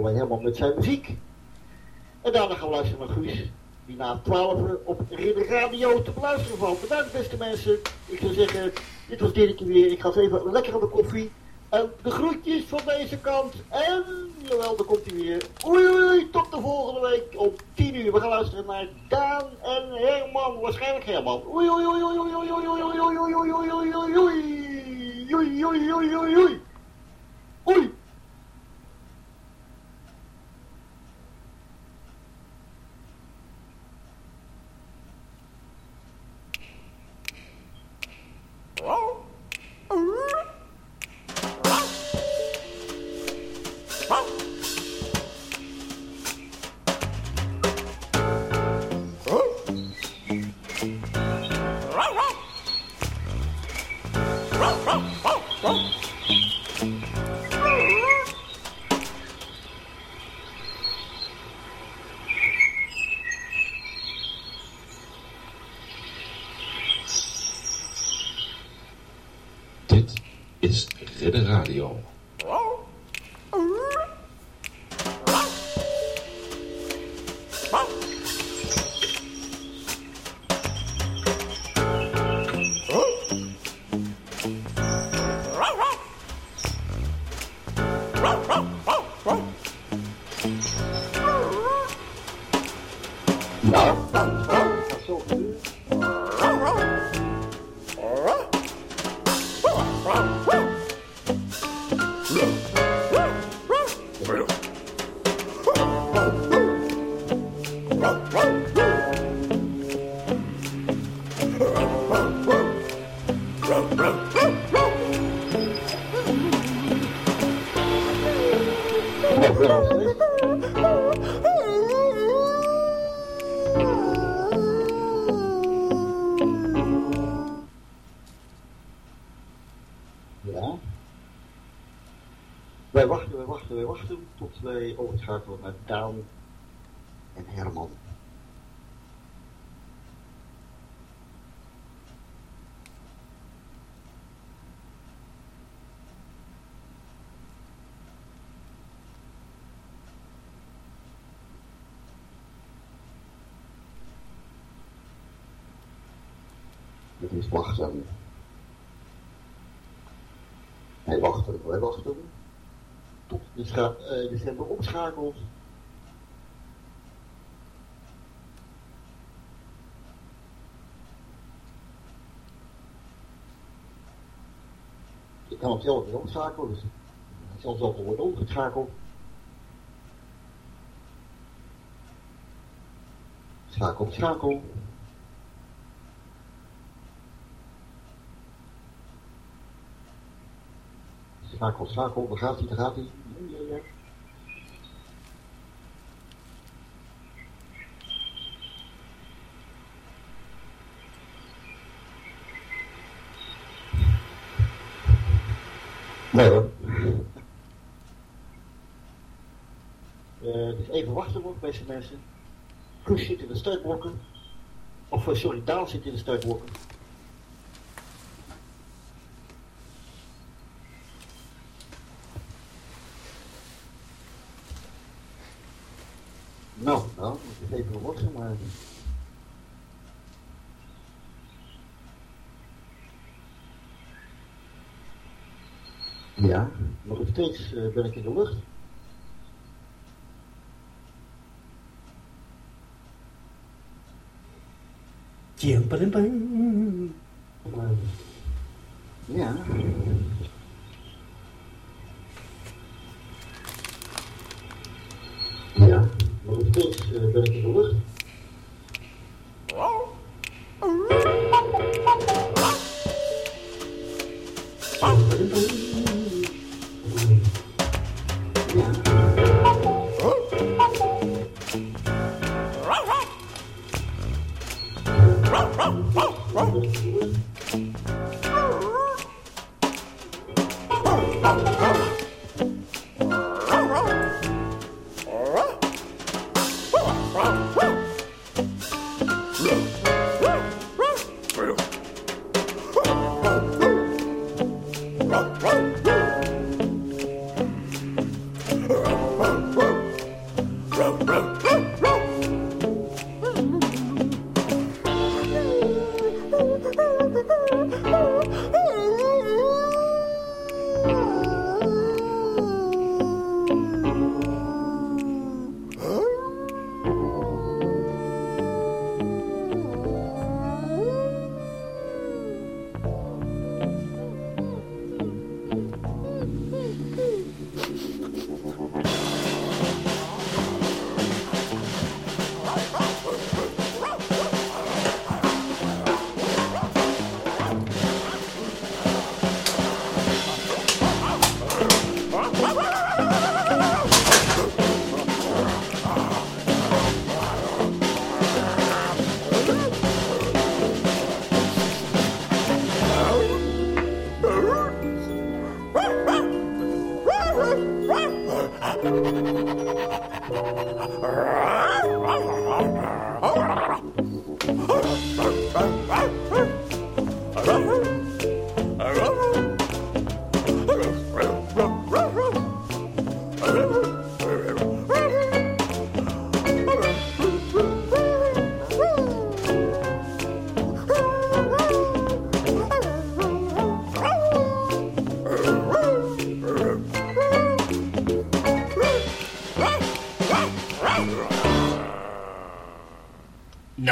wij helemaal met zijn muziek. En daarna gaan we luisteren naar Guus, die na 12 op Ridder Radio te beluisteren valt. Bedankt beste mensen. Ik zou zeggen, dit was Dirkje weer. Ik ga eens even lekker aan de koffie. En de groetjes van deze kant. En, jawel, daar komt hij weer. Oei, oei, tot de volgende week om 10 uur. We gaan luisteren naar Daan en Herman. Waarschijnlijk Herman. Oei, oei, oei, oei, oei, oei, oei, oei, oei, oei, oei, oei, oei, oei. Oei, oei, oei, oei, oei. Oei. Dit 2 overschakelen naar Down en Herman. Het is wachten. Wachten. Wij wachten. Dus ga uh, de stemmen. Je kan het zelf weer opschakelen, dus het zal zelf worden omgeschakeld. Schakel schakel. Schakel, schakel, daar gaat hij, daar gaat hij. Nee hoor. Eh, dus even wachten nog, beste mensen. Koes zit in de startblokken. Of eh, sorry, Daan zit in de startblokken. Nou, nou, moet ik even wachten, maar... Ja, nog steeds eh, ben ik in de lucht. Ja,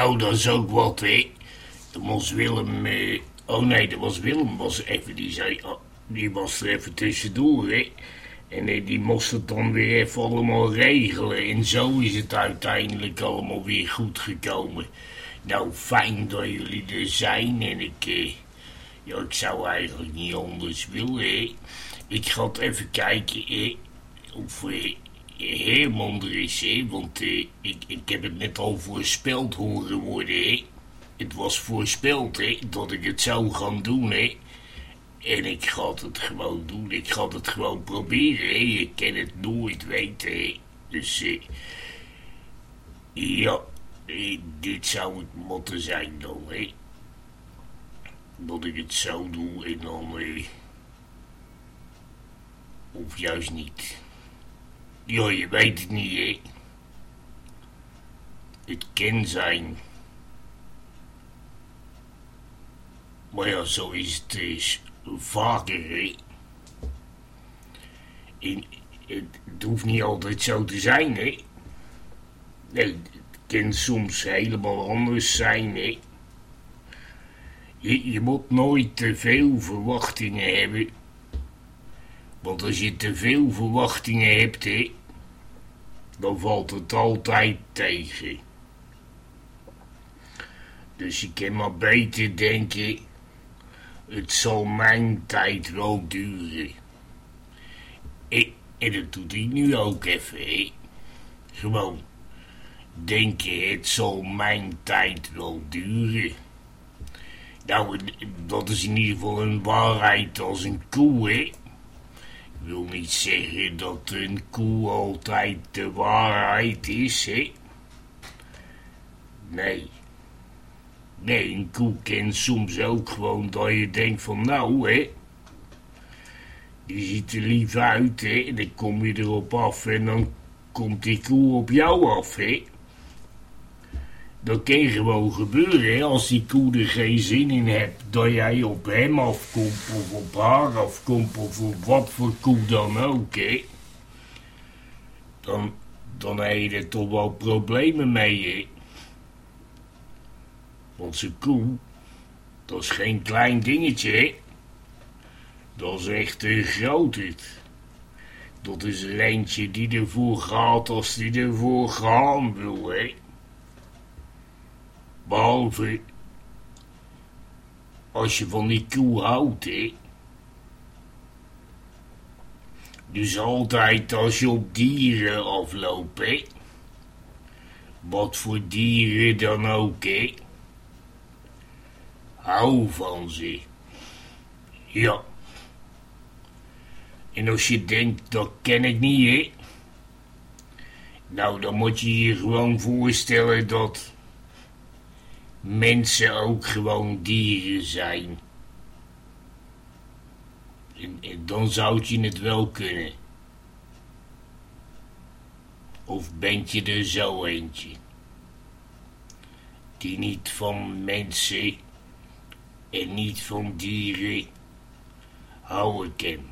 Nou, dat is ook wat, hè. Dat was Willem... eh, oh nee, dat was Willem was even... Die zei... oh, die was er even tussendoor, hè. En eh, die moest het dan weer even allemaal regelen. En zo is het uiteindelijk allemaal weer goed gekomen. Nou, fijn dat jullie er zijn. En ik... eh, ja, ik zou eigenlijk niet anders willen, hè. Ik ga het even kijken, hè. Of... eh, Er is, hè, want eh, ik, ik heb het net al voorspeld horen worden. Het was voorspeld, dat ik het zou gaan doen, hè. En ik ga het gewoon doen, ik ga het gewoon proberen, hè. Je kan het nooit weten, hè. Dus, eh, ja, eh, dit zou het moeten zijn dan, hè. Dat ik het zo doe en dan, of juist niet. Ja, je weet het niet, hè. Het kan zijn. Maar ja, zo is het is vaker, het hoeft niet altijd zo te zijn, hè. Nee, het kan soms helemaal anders zijn, hè. Je, je moet nooit te veel verwachtingen hebben. Want als je te veel verwachtingen hebt, hè, dan valt het altijd tegen. Dus je kan maar beter denken, het zal mijn tijd wel duren. En, en dat doet hij nu ook even. Gewoon denken, het zal mijn tijd wel duren. Nou, dat is in ieder geval een waarheid als een koe, hè. Wil niet zeggen dat een koe altijd de waarheid is, hè? Nee. Nee, een koe kent soms ook gewoon dat je denkt van nou, hè? Die ziet er lief uit, hè? En dan kom je erop af en dan komt die koe op jou af, hè? Dat kan gewoon gebeuren, hè? Als die koe er geen zin in hebt dat jij op hem afkomt of op haar afkomt of op wat voor koe dan ook, hè? Dan, dan heb je er toch wel problemen mee, hè? Want zijn koe, dat is geen klein dingetje, hè? Dat is echt een grootheid. Dat is er eentje die ervoor gaat als die ervoor gaan wil, hè? Behalve als je van die koe houdt, hè. Dus altijd als je op dieren afloopt. Wat voor dieren dan ook, hè. Hou van ze. Ja. En als je denkt, dat ken ik niet, hè. Nou, dan moet je je gewoon voorstellen dat mensen ook gewoon dieren zijn. En, dan zou je het wel kunnen. Of ben je er zo eentje? Die niet van mensen en niet van dieren houden kan.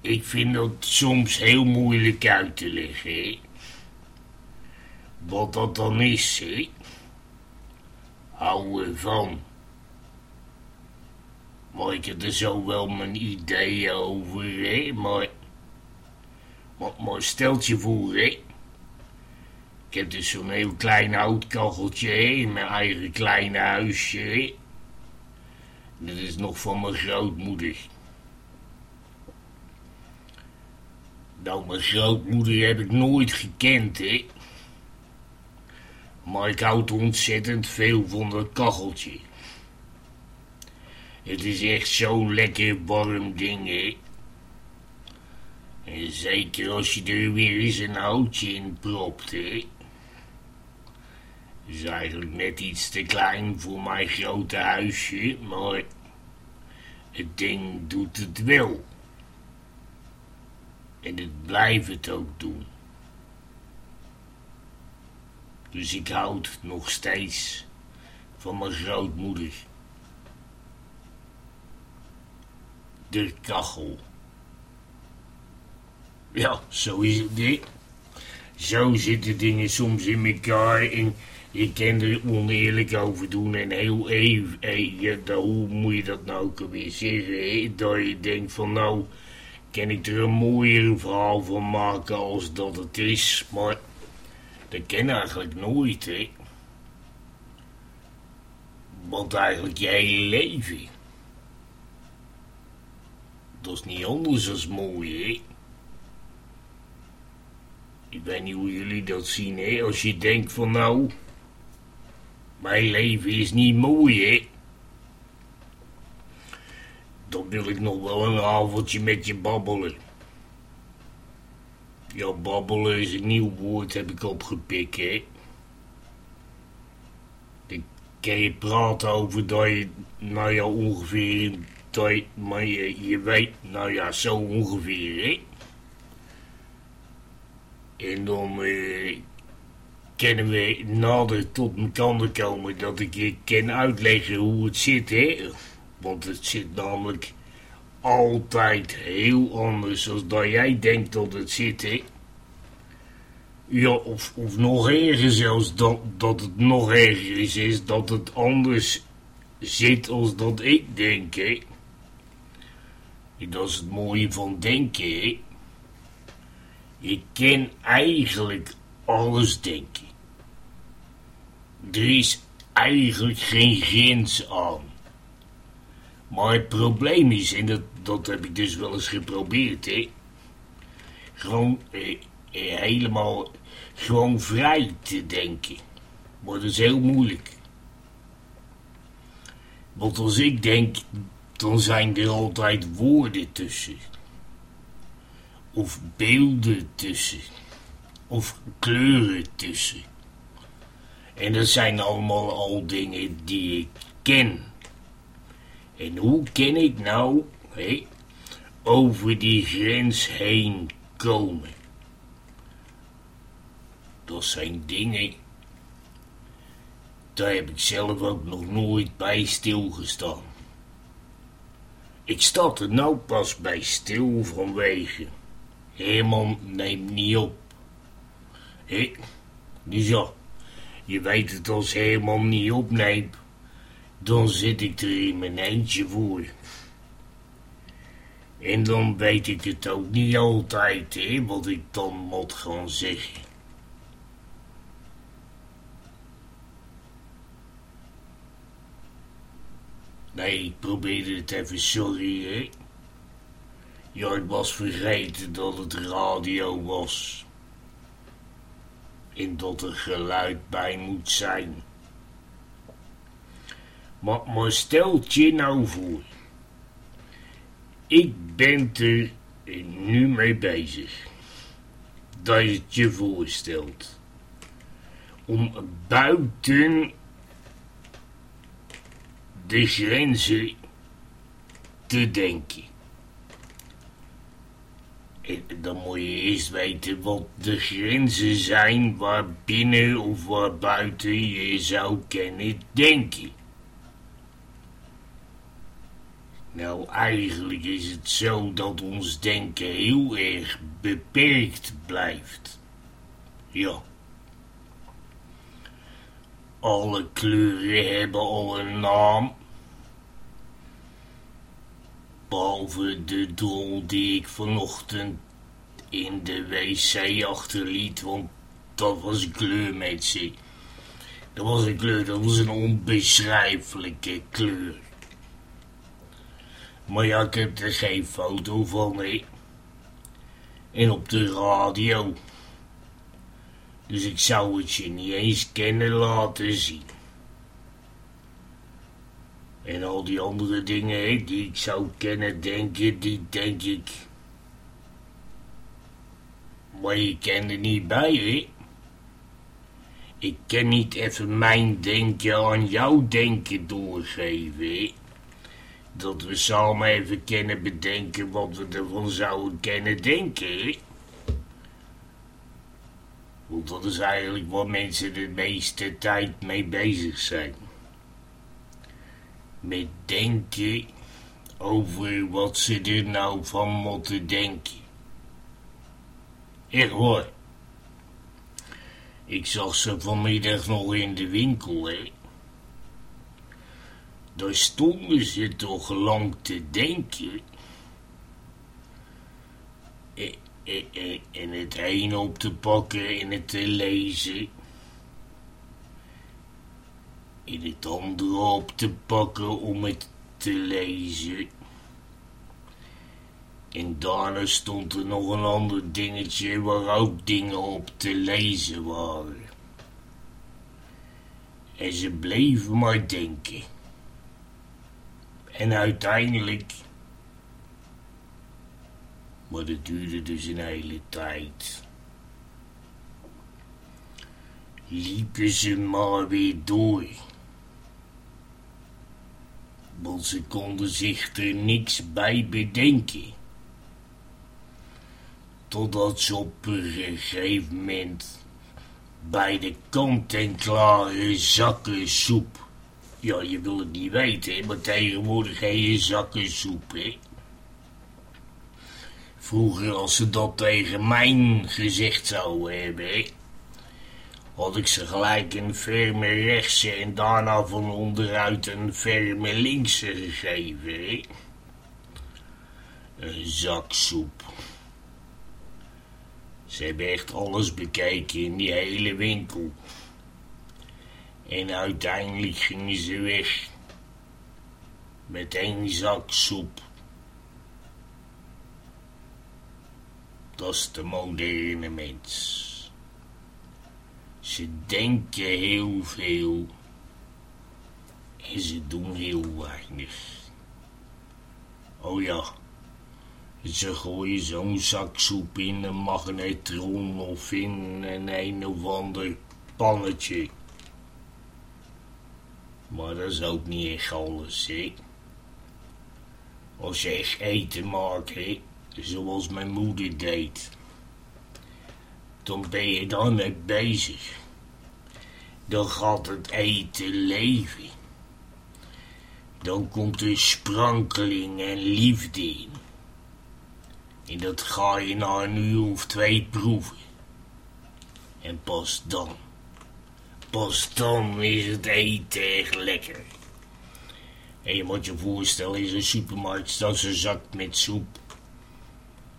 Ik vind dat soms heel moeilijk uit te leggen? Wat dat dan is, hè? Houden van. Maar ik heb er zo wel mijn ideeën over, hè? Maar, maar, maar stelt je voor, hè? Ik heb dus zo'n heel klein houtkacheltje? In mijn eigen kleine huisje? Dat is nog van mijn grootmoeder. Nou, mijn grootmoeder heb ik nooit gekend, hè? Maar ik houd ontzettend veel van dat kacheltje. Het is echt zo'n lekker warm ding, hè. En zeker als je er weer eens een houtje in propt, hè. is eigenlijk net iets te klein voor mijn grote huisje, maar het ding doet het wel. En het blijft het ook doen. Dus ik houd nog steeds van mijn grootmoeder. De kachel. Ja, zo is het dit. Zo zitten dingen soms in elkaar en je kan er oneerlijk over doen en heel even, hoe moet je dat nou ook weer zeggen, dat je denkt van nou, kan ik er een mooier verhaal van maken als dat het is, maar dat kan eigenlijk nooit, hè. Want eigenlijk je hele leven. Dat is niet anders als mooi, hè. Ik weet niet hoe jullie dat zien, hè. Als je denkt van nou, mijn leven is niet mooi, hè. Dan wil ik nog wel een avondje met je babbelen. Ja, babbelen is een nieuw woord, heb ik opgepikt, hè. Dan kan je praten over dat je, nou ja, ongeveer, dat maar je, je weet, nou ja, zo ongeveer, hè. En dan eh, kunnen we nader tot kant komen dat ik je kan uitleggen hoe het zit, hè. Want het zit namelijk altijd heel anders dan dat jij denkt dat het zit, hè. Ja, of, of nog erger zelfs, dat, dat het nog erger is, is dat het anders zit als dat ik denk, hè. Dat is het mooie van denken, hè. Je kan eigenlijk alles denken. Er is eigenlijk geen grens aan. Maar het probleem is, en dat, dat heb ik dus wel eens geprobeerd, hè. Gewoon eh, eh, helemaal, gewoon vrij te denken. Maar dat is heel moeilijk. Want als ik denk, dan zijn er altijd woorden tussen. Of beelden tussen. Of kleuren tussen. En dat zijn allemaal al dingen die ik ken. En hoe kan ik nou over die grens heen komen? Dat zijn dingen, daar heb ik zelf ook nog nooit bij stilgestaan. Ik sta er nou pas bij stil vanwege. Herman neemt niet op. Hé, dus ja, je weet het als Herman niet opneemt, dan zit ik er in mijn eentje voor. En dan weet ik het ook niet altijd, hè, wat ik dan moet gaan zeggen. Nee, ik probeerde het even, sorry, hè. Ja, ik was vergeten dat het radio was. En dat er geluid bij moet zijn. Maar, maar stelt je nou voor. Ik ben er nu mee bezig. Dat je het je voorstelt. Om buiten de grenzen te denken. En dan moet je eerst weten wat de grenzen zijn waar binnen of waar buiten je zou kunnen denken. Nou, eigenlijk is het zo dat ons denken heel erg beperkt blijft. Ja. Alle kleuren hebben al een naam. Behalve de drol die ik vanochtend in de wc achterliet, want dat was een kleur. Dat was een kleur, dat was een onbeschrijfelijke kleur. Maar ja, ik heb er geen foto van, hè. En op de radio. Dus ik zou het je niet eens kennen laten zien. En al die andere dingen die ik zou kennen denken, die denk ik. Maar je kent er niet bij, hè? Ik kan niet even mijn denken aan jouw denken doorgeven, hè? Dat we samen even kunnen bedenken wat we ervan zouden kunnen denken? Want dat is eigenlijk waar mensen de meeste tijd mee bezig zijn. Met denken over wat ze er nou van moeten denken. Echt hoor. Ik zag ze vanmiddag nog in de winkel, hè. Daar stonden ze toch lang te denken. En, het een op te pakken en het te lezen. En het andere op te pakken om het te lezen. En daarna stond er nog een ander dingetje waar ook dingen op te lezen waren. En ze bleven maar denken. En uiteindelijk. Maar dat duurde dus een hele tijd. Liepen ze maar weer door. Want ze konden zich er niks bij bedenken. Totdat ze op een gegeven moment bij de kant-en-klare zakken soep. Ja, je wil het niet weten, maar tegenwoordig heb je zakken soep, hè. Vroeger, als ze dat tegen mij gezegd zouden hebben, had ik ze gelijk een ferme rechtse en daarna van onderuit een ferme linkse gegeven. Een zak soep. Ze hebben echt alles bekeken in die hele winkel. En uiteindelijk gingen ze weg. Met één zak soep. Dat is de moderne mens. Ze denken heel veel. En ze doen heel weinig. Oh ja. Ze gooien zo'n zak soep in een magnetron of in een een of ander pannetje. Maar dat is ook niet echt alles, hè. Als je echt eten maakt, hè, zoals mijn moeder deed, dan ben je dan mee bezig. Dan gaat het eten leven. Dan komt er sprankeling en liefde in. En dat ga je na een uur of twee proeven. En pas dan, pas dan is het eten echt lekker. En je moet je voorstellen, in een supermarkt staat een zak met soep.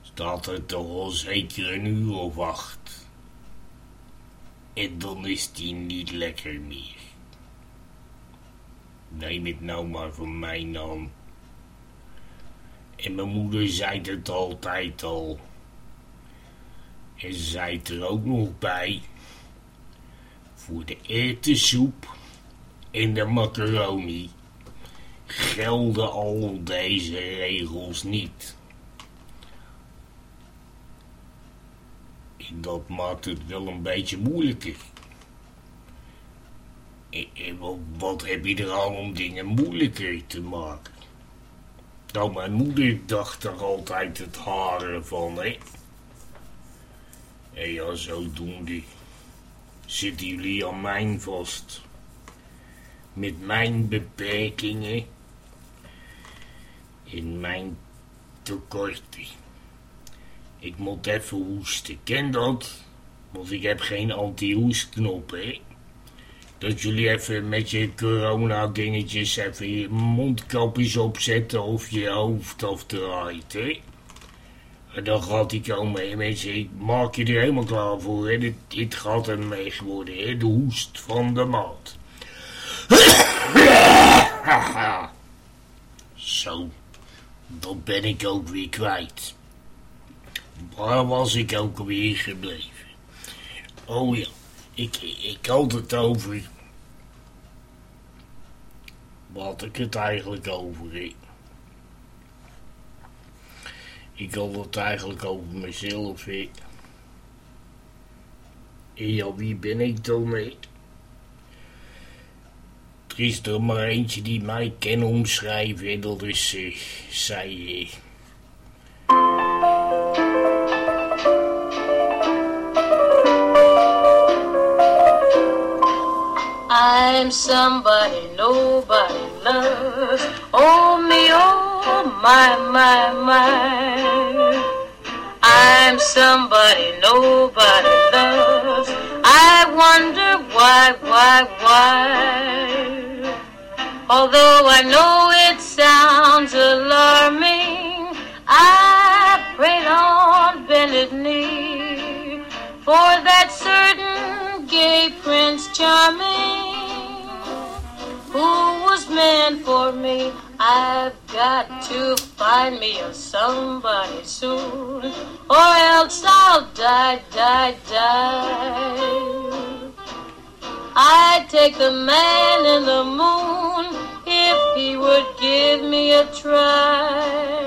Staat er toch al zeker een uur of acht. En dan is die niet lekker meer. Neem het nou maar van mij aan. En mijn moeder zei het altijd al. En ze zei het er ook nog bij. Voor de erwtensoep en de macaroni gelden al deze regels niet. En dat maakt het wel een beetje moeilijker. En, en wat, wat heb je er aan om dingen moeilijker te maken? Nou, mijn moeder dacht er altijd het haren van, hè. En ja, zodoende zitten jullie aan mijn vast. Met mijn beperkingen in mijn tekorten. Ik moet even hoesten, ken dat? Want ik heb geen anti-hoestknop, hè? Dat jullie even met je corona-dingetjes even je mondkapjes opzetten of je hoofd afdraait, hè? Dan gaat die komen, hè, mensen. Ik maak je er helemaal klaar voor, hè? Dit, gaat een mee worden, hè? De hoest van de maat. Zo, dat ben ik ook weer kwijt. Waar was ik ook weer gebleven? Oh ja, ik, ik had het over had ik het eigenlijk over? hè? Ik had het eigenlijk over mezelf. hè. En ja, wie ben ik dan? hè? Er is er maar eentje die mij kan omschrijven en dat is eh, zij. I'm somebody nobody loves. Oh me, oh my, my, my. I'm somebody nobody loves. I wonder why, why, why. Although I know it sounds alarming, I prayed on bended knee for that certain gay Prince Charming who was meant for me. I've got to find me a somebody soon, or else I'll die, die, die. I'd take the man in the moon if he would give me a try.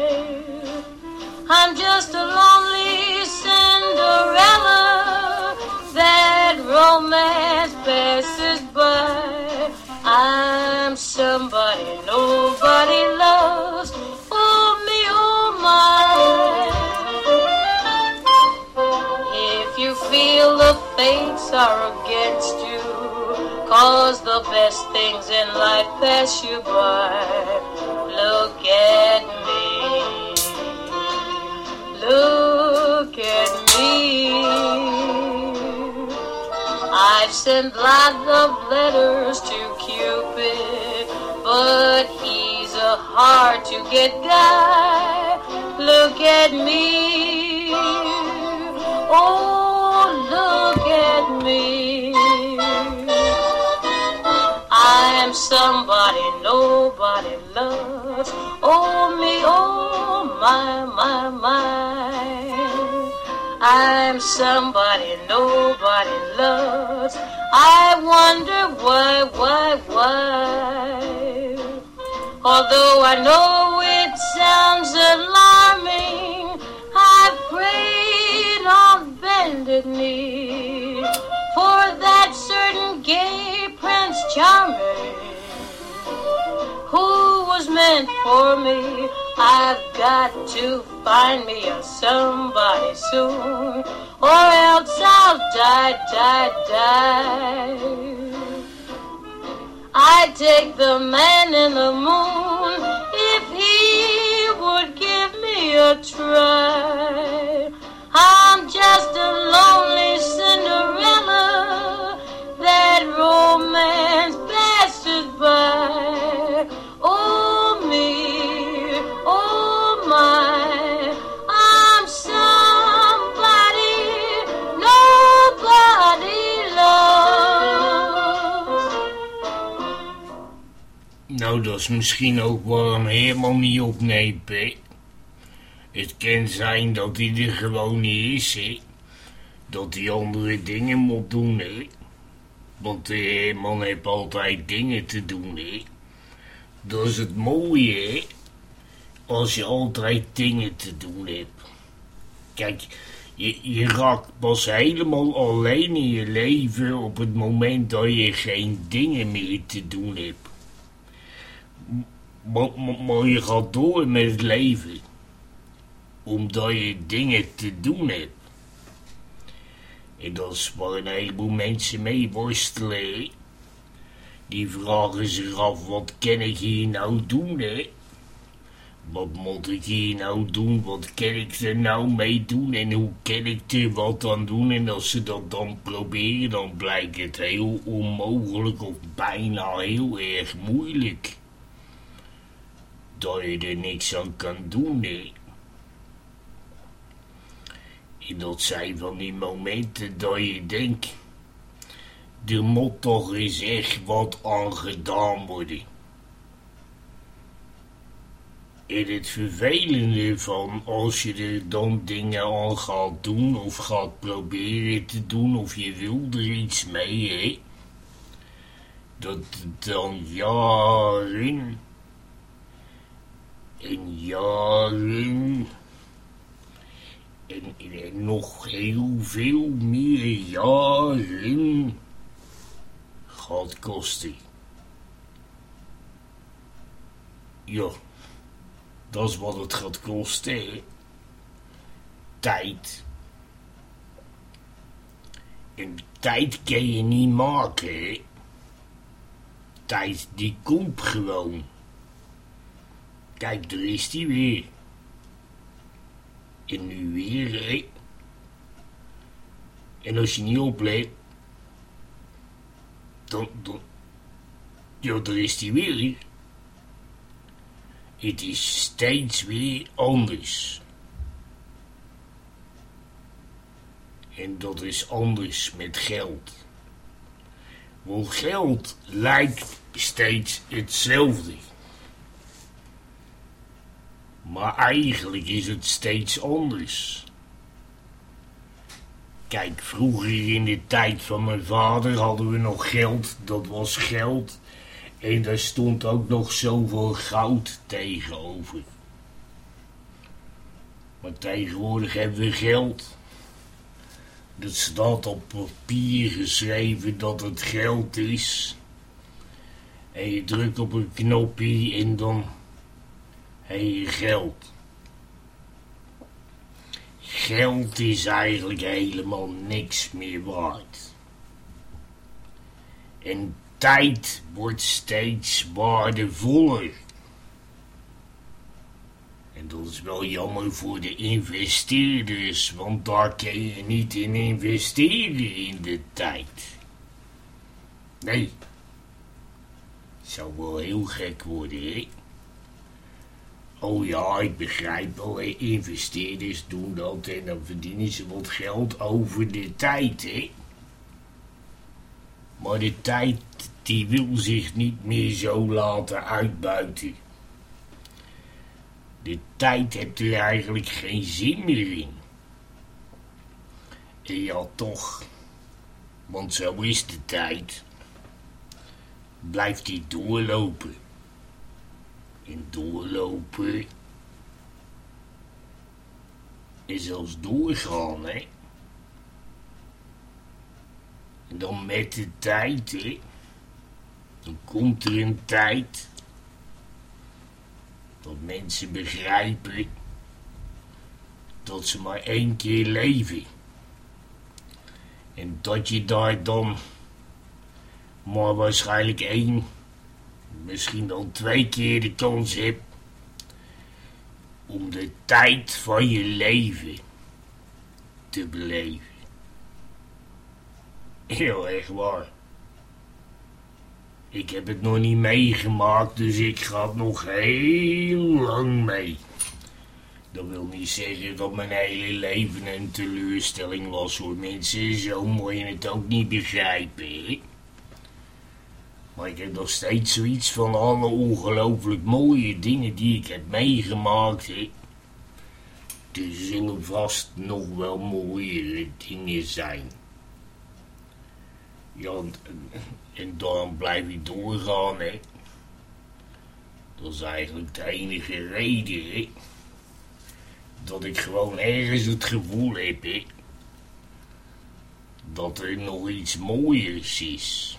I'm just a lonely Cinderella that romance passes by. I'm somebody nobody loves. Oh me, oh my. If you feel the fates are against you, cause the best things in life pass you by. Look at me. I've sent lots of letters to Cupid, but he's a hard to get guy. Look at me. Oh, look at me. I'm somebody nobody loves. Oh me, oh my, my, my. I'm somebody nobody loves. I wonder why, why, why. Although I know it sounds alarming, I've prayed on bended knee for that certain gay Prince Charming was meant for me. I've got to find me a somebody soon, or else I'll die, die, die. I'd take the man in the moon if he would give me a try. I'm just a lonely Cinderella that romance Nou, dat is misschien ook waarom helemaal niet opneemt, hè. Het kan zijn dat hij er gewoon niet is, hè. Dat hij andere dingen moet doen, hè. Want de Herman heeft altijd dingen te doen, hè. Dat is het mooie, hè. Als je altijd dingen te doen hebt. Kijk, je, je raakt pas helemaal alleen in je leven op het moment dat je geen dingen meer te doen hebt. Maar, je gaat door met het leven. Omdat je dingen te doen hebt. En dat is waar een heleboel mensen mee worstelen. Die vragen zich af, wat kan ik hier nou doen, hè? Wat moet ik hier nou doen? Wat kan ik er nou mee doen? En hoe kan ik er wat aan doen? En als ze dat dan proberen, dan blijkt het heel onmogelijk of bijna heel erg moeilijk dat je er niks aan kan doen, nee. En dat zijn van die momenten dat je denkt, er moet toch eens echt wat aan gedaan worden. En het vervelende van als je er dan dingen aan gaat doen of gaat proberen te doen of je wil er iets mee, hè. dat dan jaren en jaren en, en nog heel veel meer jaren gaat kosten. Ja, dat is wat het gaat kosten. Tijd. En tijd kan je niet maken. Tijd, die komt gewoon. Kijk, daar is die weer. En nu weer. En als je niet oplet, dan, dan, ja, daar is die weer. Het is steeds weer anders. En dat is anders met geld. Want geld lijkt steeds hetzelfde. Maar eigenlijk is het steeds anders. Kijk, vroeger in de tijd van mijn vader hadden we nog geld, dat was geld. En daar stond ook nog zoveel goud tegenover. Maar tegenwoordig hebben we geld. Dat staat op papier geschreven dat het geld is. En je drukt op een knopje en dan je geld. Geld is eigenlijk helemaal niks meer waard. En tijd wordt steeds waardevoller. En dat is wel jammer voor de investeerders, want daar kun je niet in investeren in de tijd. Nee. Zou wel heel gek worden, hè? Oh ja, ik begrijp wel, investeerders doen dat en dan verdienen ze wat geld over de tijd, hè? Maar de tijd, die wil zich niet meer zo laten uitbuiten. De tijd heeft er eigenlijk geen zin meer in. En ja, toch. Want zo is de tijd. Blijft die doorlopen. En doorlopen. En zelfs doorgaan, hè. En dan met de tijd, hè. Dan komt er een tijd dat mensen begrijpen dat ze maar één keer leven. En dat je daar dan maar waarschijnlijk één, misschien dan twee keer de kans hebt om de tijd van je leven te beleven. Heel erg waar. Ik heb het nog niet meegemaakt, dus ik ga het nog heel lang mee. Dat wil niet zeggen dat mijn hele leven een teleurstelling was voor mensen. Zo moet je het ook niet begrijpen, hè? Maar ik heb nog steeds zoiets van alle ongelooflijk mooie dingen die ik heb meegemaakt, hè? Er zullen vast nog wel mooiere dingen zijn. Ja, en, en daarom blijf ik doorgaan, hè. Dat is eigenlijk de enige reden, hè. Dat ik gewoon ergens het gevoel heb. Dat er nog iets mooiers is.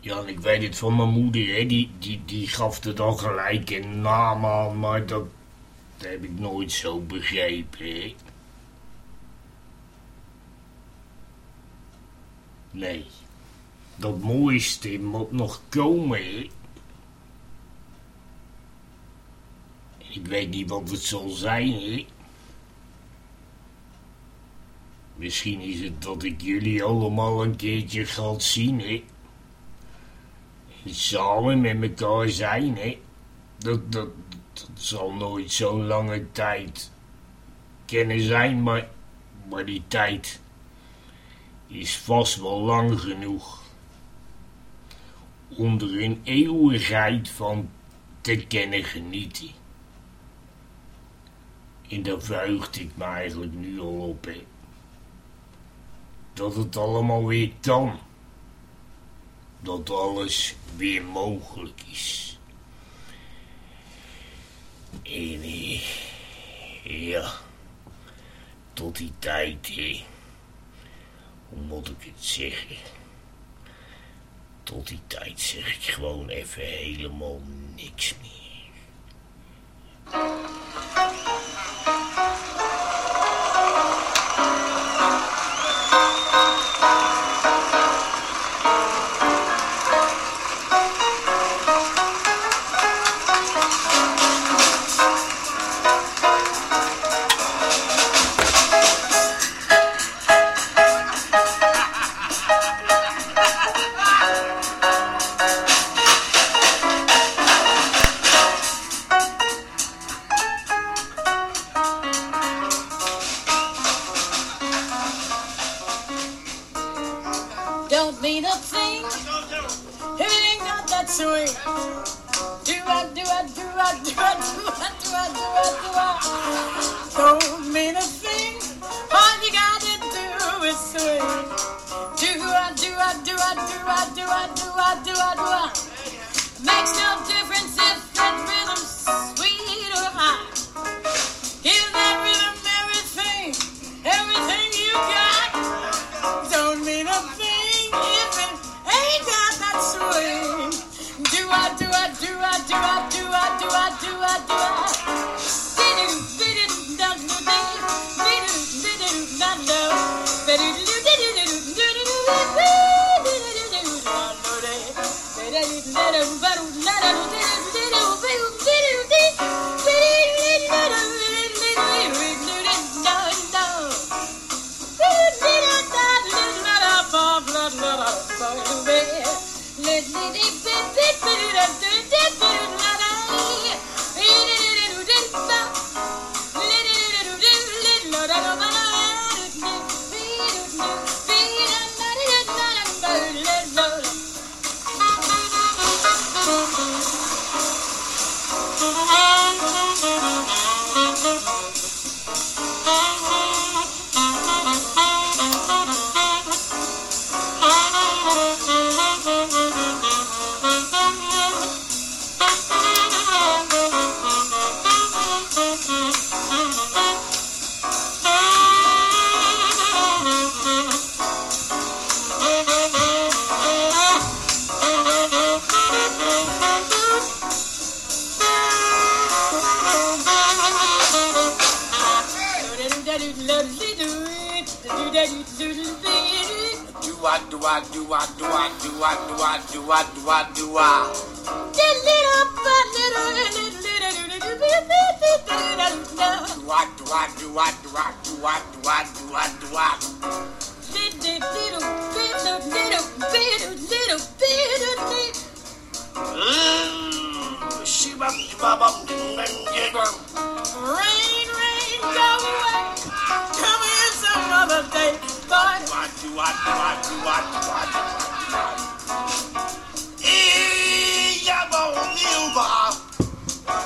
Ja, ik weet het van mijn moeder, hè. Die, die, die gaf er dan gelijk een naam aan, maar dat, dat heb ik nooit zo begrepen, hè. Nee. Dat mooiste moet nog komen, hè? Ik weet niet wat het zal zijn, hè? Misschien is het dat ik jullie allemaal een keertje ga zien, hè? En samen met elkaar zijn, hè? Dat, dat, dat zal nooit zo'n lange tijd kunnen zijn, maar, maar die tijd is vast wel lang genoeg om er een eeuwigheid van te kennen genieten. En daar verheugt ik me eigenlijk nu al op. Dat het allemaal weer kan dat alles weer mogelijk is. En eh, ja, tot die tijd, eh, hoe moet ik het zeggen? Tot die tijd zeg ik gewoon even helemaal niks meer.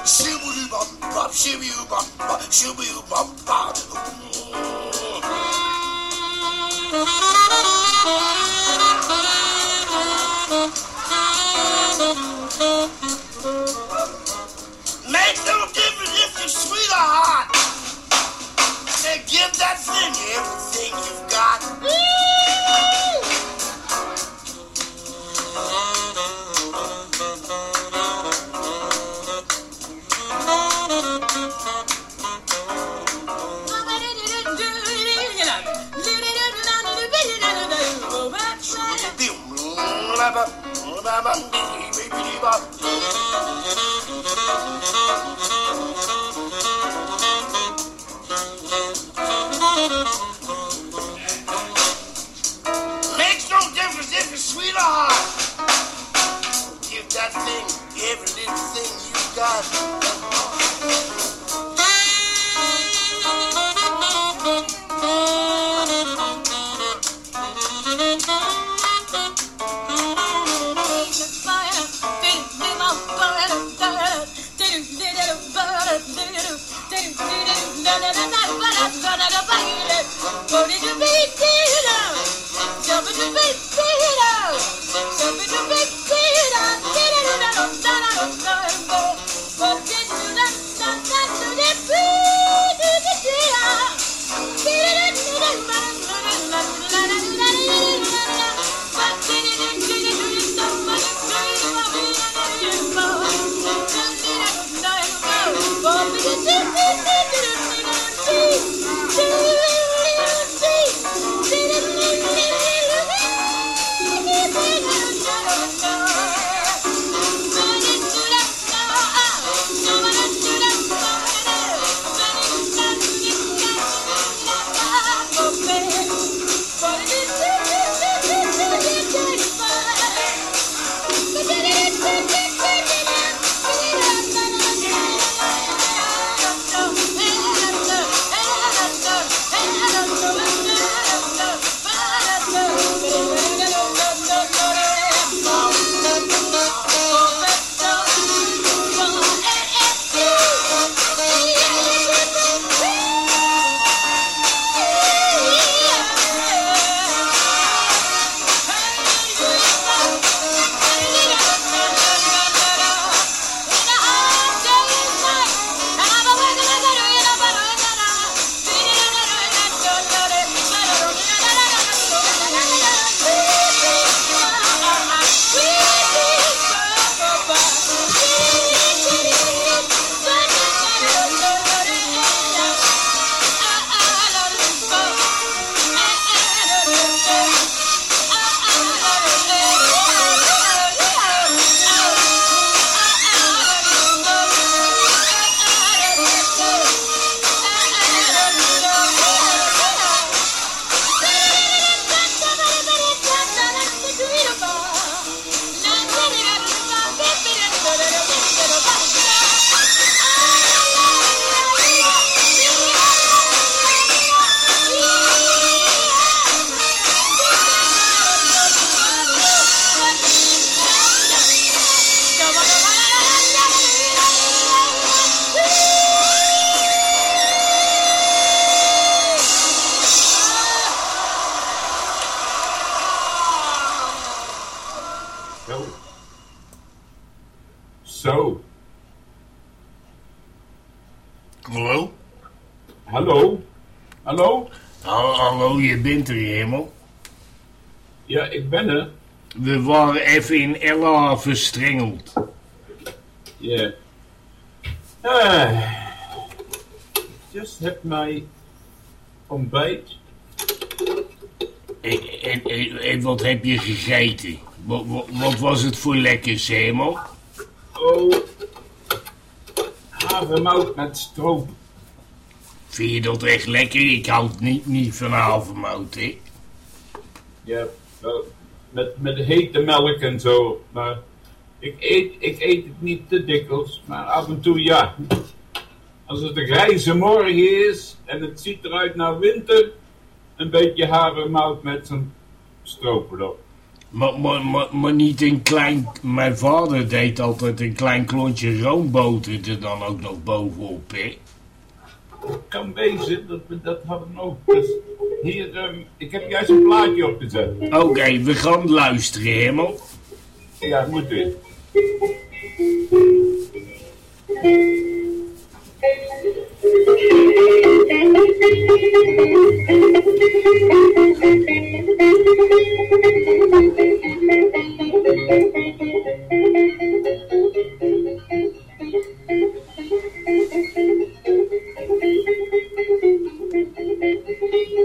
Shibu, shibu, shibu, shibu, bent helemaal. Ja, ik ben er. We waren even in LA verstrengeld. Ja. Ah. Just heb mijn ontbijt. En, en, en, en wat heb je gegeten? Wat, wat, wat was het voor lekkers, helemaal? Oh. Havermout met stroop. Vind je dat echt lekker? Ik houd niet, niet van havermout, hè? Ja, wel, met, met hete melk en zo. Maar ik eet, ik eet het niet te dikwijls, maar af en toe ja. Als het een grijze morgen is en het ziet eruit naar winter, een beetje havermout met zijn stroop erop. Maar, maar, maar, maar niet een klein... Mijn vader deed altijd een klein klontje roomboter er dan ook nog bovenop, hè? Kan wezen, dat, dat hadden we ook. Dus hier, ehm, ik heb juist een plaatje opgezet. Oké, we gaan luisteren, helemaal. Ja, moet u. Jullie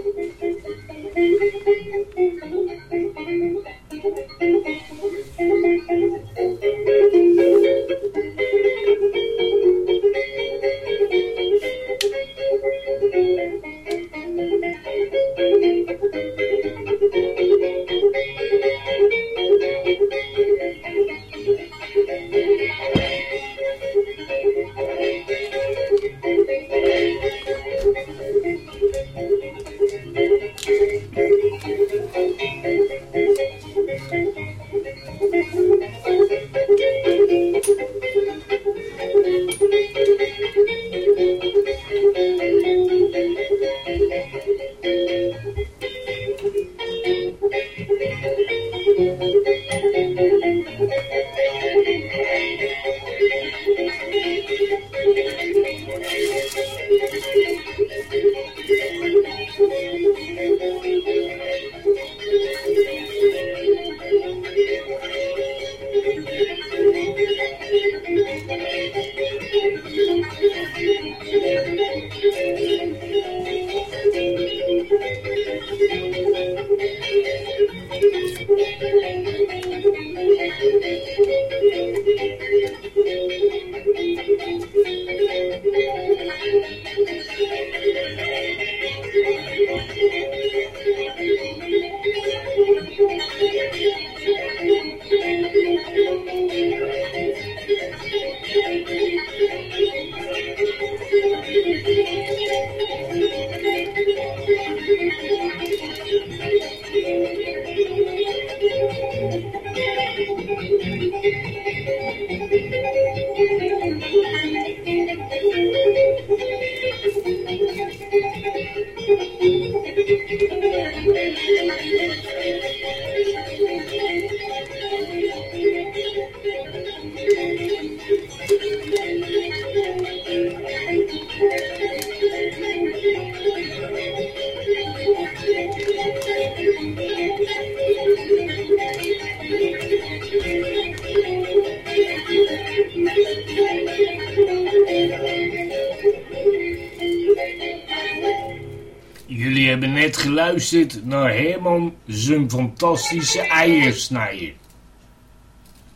geluisterd naar Herman zijn fantastische eiersnijer.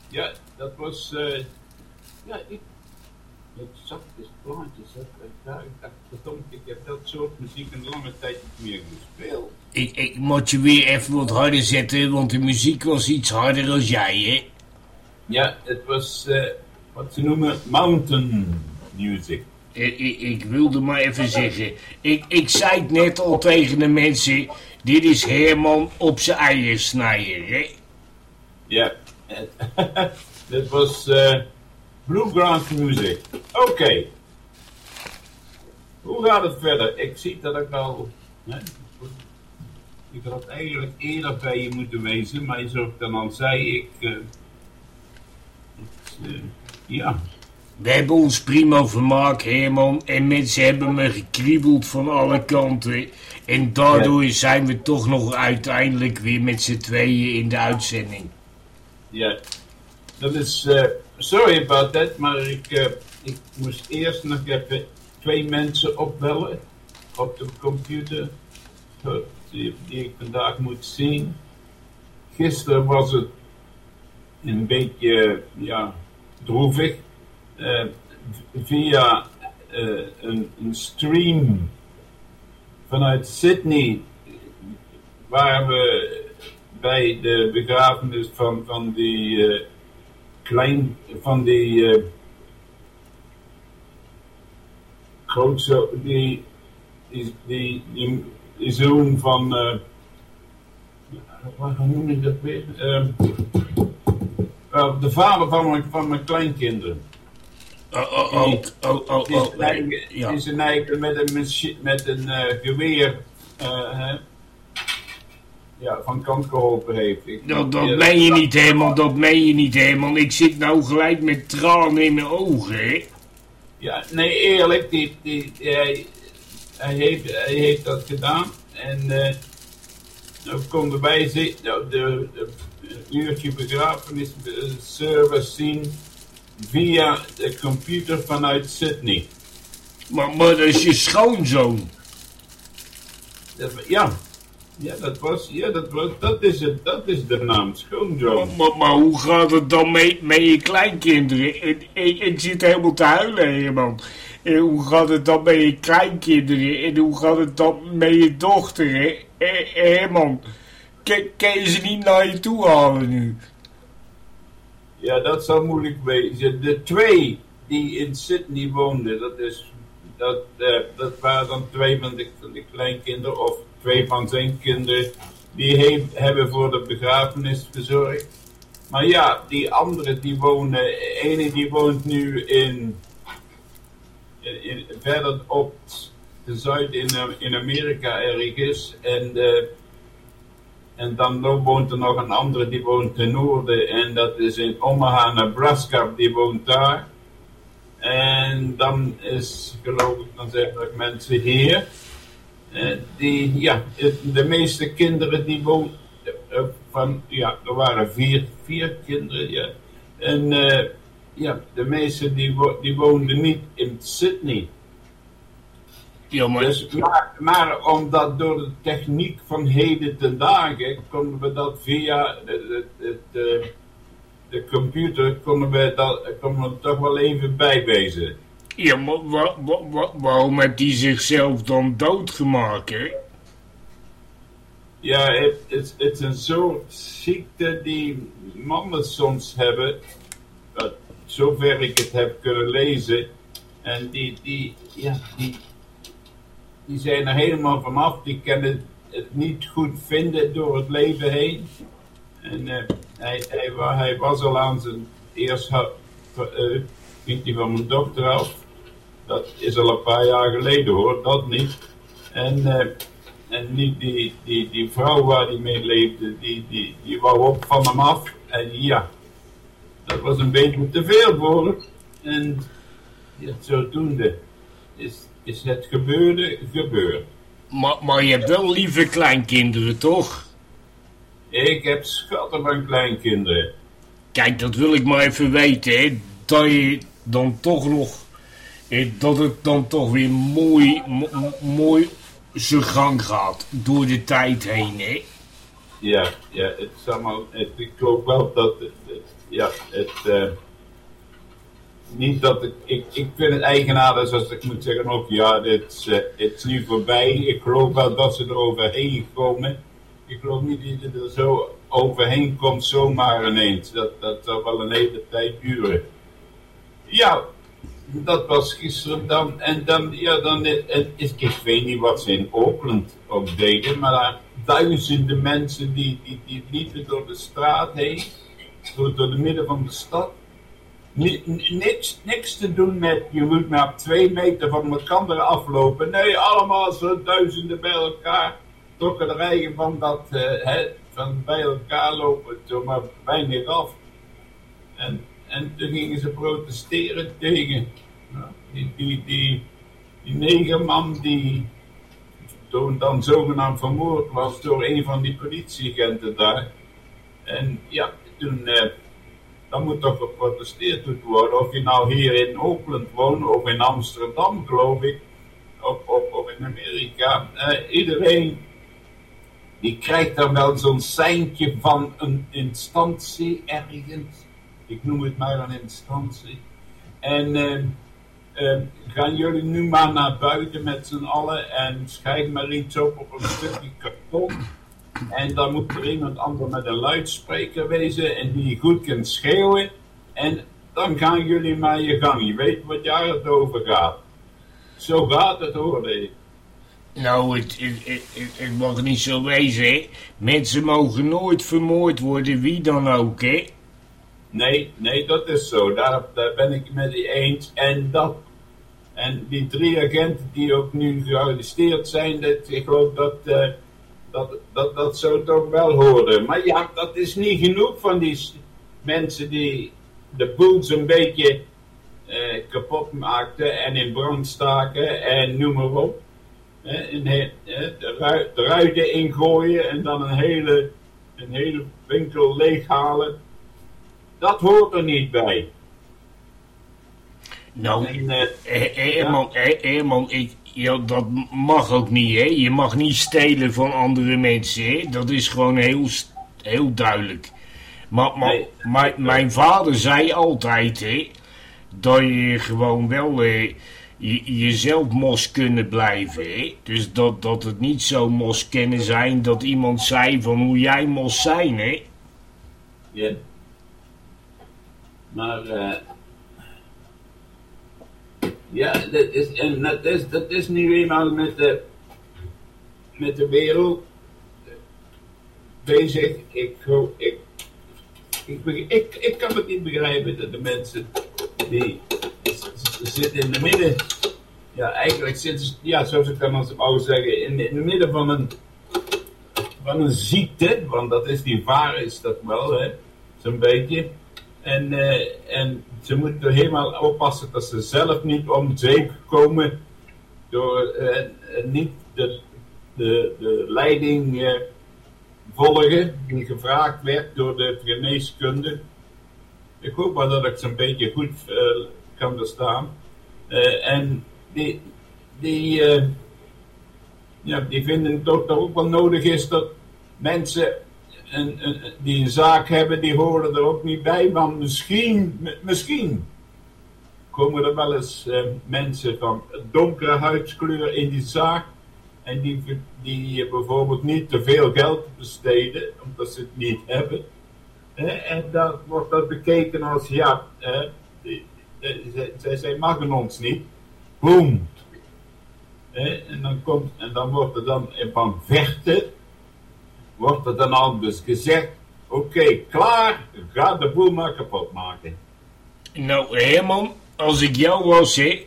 Ja, dat was. eh ja, ik. Zag dus plaatjes. Ja, ik dacht, verdomd, ik heb dat soort muziek een lange tijd niet meer gespeeld. Ik, ik moet je weer even wat harder zetten, want de muziek was iets harder als jij, hè? Ja, het was eh, wat ze noemen mountain. Ik, ik, ik wilde maar even zeggen. Ik, ik zei het net al tegen de mensen. Dit is Herman op zijn eiersnijer, hè? Ja, dat was eh, bluegrass music. Oké. Hoe gaat het verder? Ik zie dat ik al... Ik had eigenlijk eerder bij je moeten wezen, maar zoals ik dan al zei, ik... eh, eh, ja, We hebben ons prima vermaakt, Herman. En mensen hebben me gekriebeld van alle kanten. En daardoor zijn we toch nog uiteindelijk weer met z'n tweeën in de uitzending. Ja, dat is, eh, sorry about that, maar ik, eh, ik moest eerst nog even twee mensen opbellen op de computer, die, die ik vandaag moet zien. Gisteren was het een beetje, ja, droevig. Eh, via eh, een, een stream vanuit Sydney waren we bij de begrafenis van, van die eh, klein, van die grootzo, die, die, die, die, zoon van, eh hoe noem ik dat weer? Wel, de vader van mijn, van mijn kleinkinderen. Oh, oh, oh, oh, oh, Die is, oh, is een eikel met een, met een eh, geweer eh, ja, van kant geholpen heeft. Ik, Dat, dat ja, meen je niet helemaal, dat meen je niet helemaal. Ik zit nou gelijk met tranen in mijn ogen, hè. Ja, nee, eerlijk, die, die, die- hij, hij, heeft, hij heeft dat gedaan. En eh nou konden wij zi- nou, de, de, de uurtje begrafenis service zien via de computer vanuit Sydney. Maar, maar dat is je schoonzoon. Dat- ja, ja, dat was, ja, dat was, dat is het, dat is de naam, schoonzoon. Maar, maar hoe gaat het dan met, met je kleinkinderen? Ik, ik, ik zit helemaal te huilen, Herman. En hoe gaat het dan met je kleinkinderen? En hoe gaat het dan met je dochter, hè? Herman, kan, kan je ze niet naar je toe halen nu? Ja, dat zou moeilijk wezen. De twee die in Sydney woonden, dat, is, dat, eh, dat waren dan twee van de, kleinkinderen, of twee van zijn kinderen, die heeft, hebben voor de begrafenis gezorgd. Maar ja, die andere die wonen, ene die woont nu in, in, verder op de zuid in, in Amerika ergens. En eh, en dan woont er nog een andere, die woont ten noorden. En dat is in Omaha, Nebraska, die woont daar. En dan is, geloof ik, dan zijn er mensen hier. eh, die, ja, de meeste kinderen die woonden, eh, van, ja, er waren vier, vier kinderen, ja. En eh, ja, de meeste die, wo- die woonden niet in Sydney. Ja, maar... Dus, maar, maar omdat door de techniek van heden ten dagen konden we dat via de, de, de, de computer konden we dat konden we toch wel even bijwezen. Ja, maar wa- wa- wa- waarom heeft hij zichzelf dan doodgemaakt, hè? Ja, het het- het is een soort ziekte die mannen soms hebben, zover ik het heb kunnen lezen. En die, die, ja, die, die zijn er helemaal vanaf, die kunnen het niet goed vinden door het leven heen. En eh, hij, hij, hij was al aan zijn eerste uh, vriendje van mijn dochter af. Dat is al een paar jaar geleden hoor, dat niet. En, eh, en niet die, die, die vrouw waar hij mee leefde, die, die, die wou op van hem af. En ja, dat was een beetje te veel voor. En ja, zodoende is, is het gebeurde gebeurd. Maar, maar je hebt wel lieve kleinkinderen, toch? Ik heb schatten van kleinkinderen. Kijk, dat wil ik maar even weten, hè. Dat je dan toch nog... Dat het dan toch weer mooi, mo- mo- mooi zijn gang gaat door de tijd heen, hè. Ja, ja, het is allemaal, het, ik geloof wel dat het, het- ja, het, eh, niet dat ik, ik, ik vind het eigenaardig als ik moet zeggen ook, ja, dit is, eh, het is nu voorbij. Ik geloof wel dat ze er overheen komen. Ik geloof niet dat je er zo overheen komt zomaar ineens. Dat, dat zal wel een hele tijd duren. Ja, dat was gisteren dan. En dan, ja, dan eh, het is, ik weet niet wat ze in Oakland ook deden, maar daar duizenden mensen die, die, die liepen door de straat heen, door, door de midden van de stad. Ni- ni- niks, niks te doen met, je moet maar twee meter van elkaar aflopen. Nee, allemaal zo duizenden bij elkaar. Trokken van dat, eh, van bij elkaar lopen, zomaar weinig af. En, en toen gingen ze protesteren tegen nou, die, die, die, die negerman die toen dan zogenaamd vermoord was door een van die politieagenten daar. En ja, toen, eh, dan moet toch geprotesteerd worden. Of je nou hier in Oakland woont of in Amsterdam, geloof ik, of in Amerika. Eh, iedereen die krijgt dan wel zo'n seintje van een instantie ergens. Ik noem het maar een instantie. En eh, eh, gaan jullie nu maar naar buiten met z'n allen en schrijf maar iets op op een stukje karton. En dan moet er iemand anders met een luidspreker wezen en die goed kan schreeuwen. En dan gaan jullie maar je gang. Je weet wat jaar het over gaat. Zo gaat het hoor. hé. Nou, het, het, het, het- het mag niet zo wezen, hè. Mensen mogen nooit vermoord worden, wie dan ook, hè. Nee, nee, dat is zo. Daar, daar ben ik met je eens. En dat. En die drie agenten die ook nu gearresteerd zijn, dat, ik geloof dat, eh, dat, dat dat zo toch wel horen. Maar ja, dat is niet genoeg van die mensen die de boel zo'n beetje eh, kapot maakten en in brand staken en noem maar op. Eh, eh, de, ru- de ruiten ingooien en dan een hele, een hele winkel leeghalen. Dat hoort er niet bij. Nou, En, eh, Herman, ik, ja, dat mag ook niet, hè. Je mag niet stelen van andere mensen, hè. Dat is gewoon heel, heel duidelijk. Maar, maar, Nee. mijn vader zei altijd, hè, dat je gewoon wel eh, je, jezelf moest kunnen blijven, hè. Dus dat, dat het niet zo moest kunnen zijn dat iemand zei van hoe jij moest zijn, hè. ja. Maar, eh, ja, dat is, en dat is, dat is nu eenmaal met de, met de wereld bezig. Ik, ik, ik, ik, ik kan het niet begrijpen dat de mensen die zitten in de midden, ja, eigenlijk zitten ze, ja, zoals ik dan als zeggen, in, in het midden van een, van een ziekte, want dat is die virus dat wel, hè, zo'n beetje. En, eh, en ze moeten helemaal oppassen dat ze zelf niet om zeep komen door eh, niet de, de, de leiding eh, volgen die gevraagd werd door de geneeskunde. Ik hoop wel dat ik ze een beetje goed eh, kan verstaan. Eh, en die, die, eh, ja, die vinden dat ook wel nodig is dat mensen die een zaak hebben, die horen er ook niet bij, maar misschien, misschien komen er wel eens eh, mensen van donkere huidskleur in die zaak en die, die bijvoorbeeld niet te veel geld besteden, omdat ze het niet hebben. En dan wordt dat bekeken als, ja, zij, mogen ons niet. Boom. En, dan komt, en dan wordt er dan van vechten, wordt er dan al dus gezegd, oké, klaar, ga de boel maar kapot maken. Nou, Herman, als ik jou was, hè,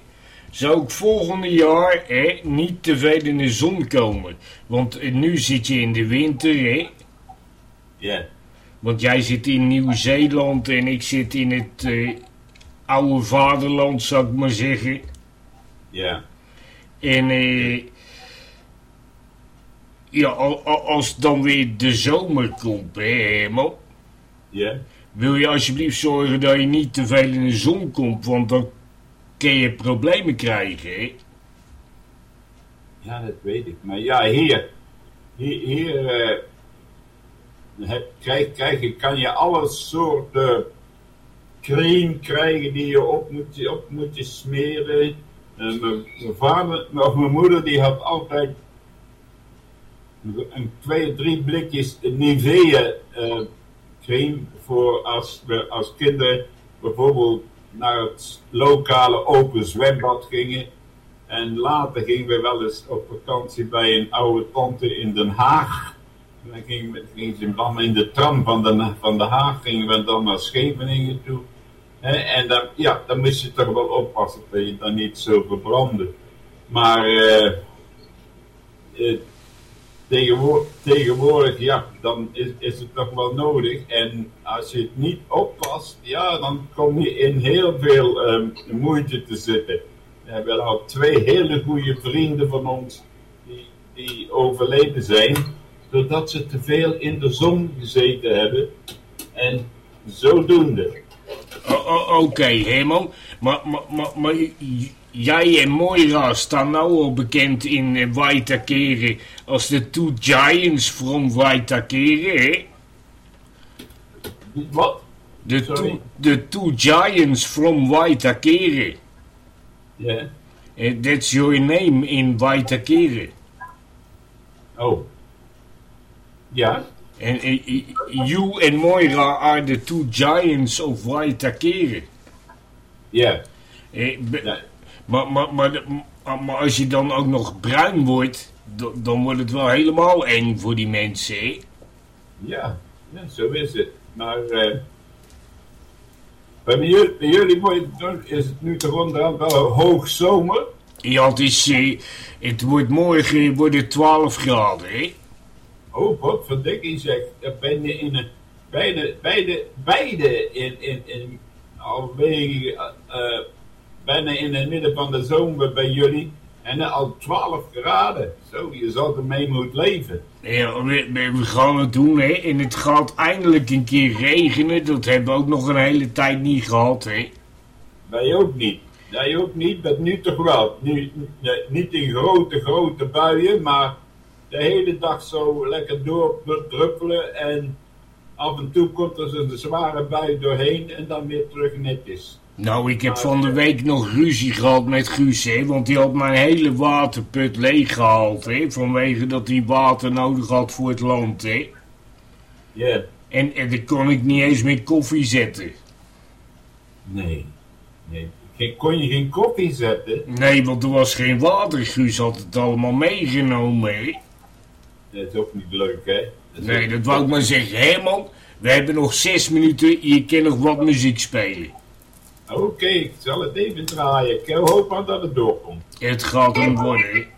zou ik volgende jaar hè, niet te veel in de zon komen. Want nu zit je in de winter, hè. Ja, Want jij zit in Nieuw-Zeeland en ik zit in het eh, oude vaderland, zou ik maar zeggen. ja, En eh, ja, al- al- als dan weer de zomer komt, hè, Herman. ja, Wil je alsjeblieft zorgen dat je niet te veel in de zon komt, want dan kun je problemen krijgen, hè? ja, dat weet ik. Maar ja, hier, hier, hier eh, heb, krijg, krijg je, kan je alle soorten crème krijgen die je op moet, op moet smeren. En mijn, mijn vader, of mijn moeder, die had altijd een twee, drie blikjes Nivea eh, crème voor als we als kinderen bijvoorbeeld naar het lokale open zwembad gingen. En later gingen we wel eens op vakantie bij een oude tante in Den Haag. En dan gingen ze in de tram van de, van de Haag gingen we dan naar Scheveningen toe. En dan, ja, dan moest je toch wel oppassen dat je dan niet zo verbrandde. Maar eh, eh, tegenwoordig, tegenwoordig, ja, dan is, is het toch wel nodig. En als je het niet oppast, ja, dan kom je in heel veel ehm, moeite te zitten. We hebben al twee hele goede vrienden van ons die, die overleden zijn, doordat ze te veel in de zon gezeten hebben. En zodoende. Oké, Herman. Maar, maar, maar, maar jij en Moira staan nou al bekend in uh, Waitakere als de Two Giants from Waitakere, hè? Wat? De two, de two Giants from Waitakere. Ja. Uh, that's your name in Waitakere. Oh. Ja? And uh, you and Moira are the two Giants of Waitakere. Ja. Eh, Nee. Maar, maar, maar, de- maar, als je dan ook nog bruin wordt, dan wordt het wel helemaal eng voor die mensen, hè? Ja, ja zo is het. Maar eh bij jullie, is het nu toch onderhand wel hoog zomer. Ja, het is, eh, het wordt morgen wordt het 12 graden, hè? Oh, wat verdikking zeg. Dan ben je in een, beide, beide, beide in, in, in alweer, eh bijna in het midden van de zomer bij jullie. En al 12 graden. Zo, je zal ermee moeten leven. Ja, we, we gaan het doen, hè? En het gaat eindelijk een keer regenen. Dat hebben we ook nog een hele tijd niet gehad, hè? Wij ook niet. Wij ook niet, maar nu toch wel. Nu, niet in grote, grote buien, maar de hele dag zo lekker doordruppelen. En af en toe komt er zo'n zware bui doorheen en dan weer terug netjes. Nou, ik heb van de week nog ruzie gehad met Guus, hè? Want die had mijn hele waterput leeggehaald, hè? Vanwege dat hij water nodig had voor het land, hè? Ja, En, en dan kon ik niet eens meer koffie zetten. nee. nee. Geen- Kon je geen koffie zetten? Nee, want er was geen water. Guus had het allemaal meegenomen, hè? Dat is ook niet leuk, hè? Dat Nee, dat wou ik maar zeggen. Herman, we hebben nog zes minuten. Je kan nog wat muziek spelen. Oké, ik zal het even draaien. Ik hoop maar dat het doorkomt. Het gaat hem worden.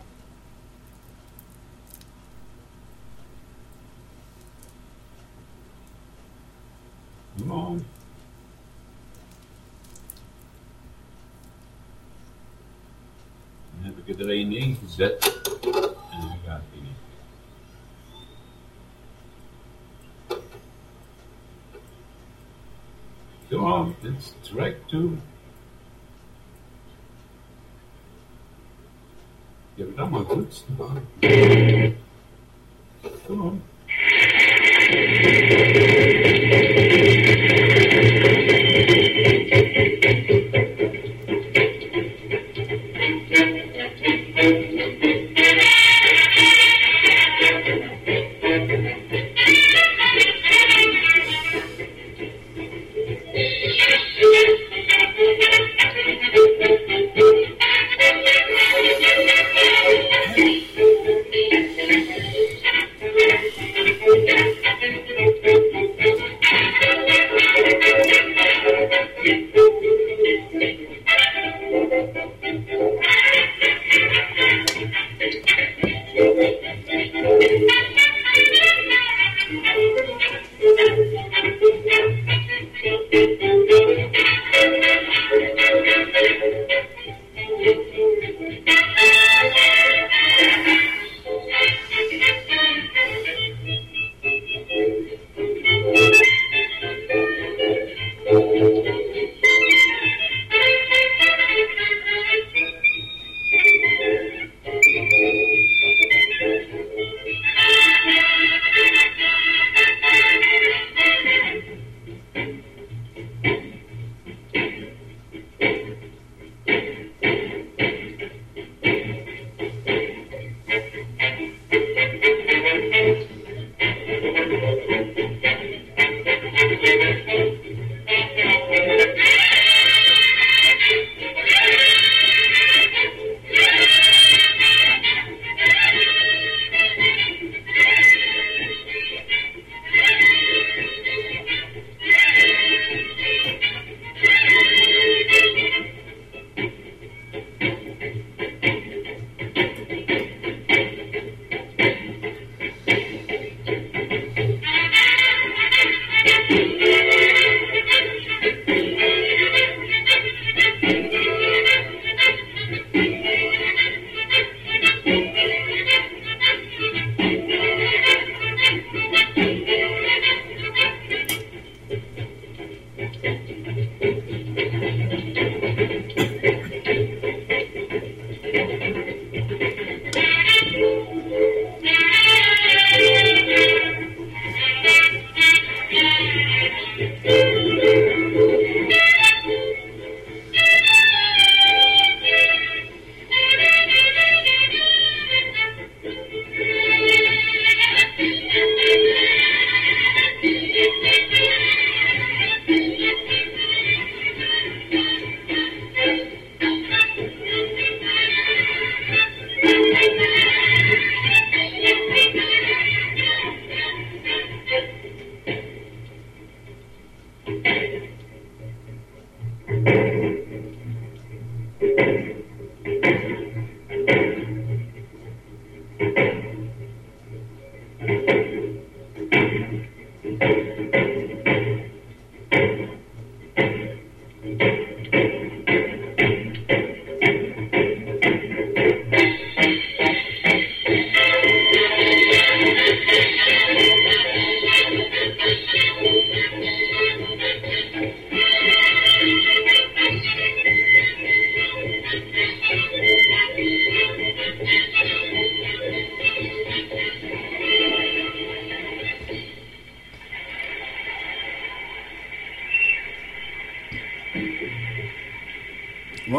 Dan heb ik er één ingezet. En dan gaat hij niet. Come on, it's track two. Je hebt het allemaal goed staan. Come on.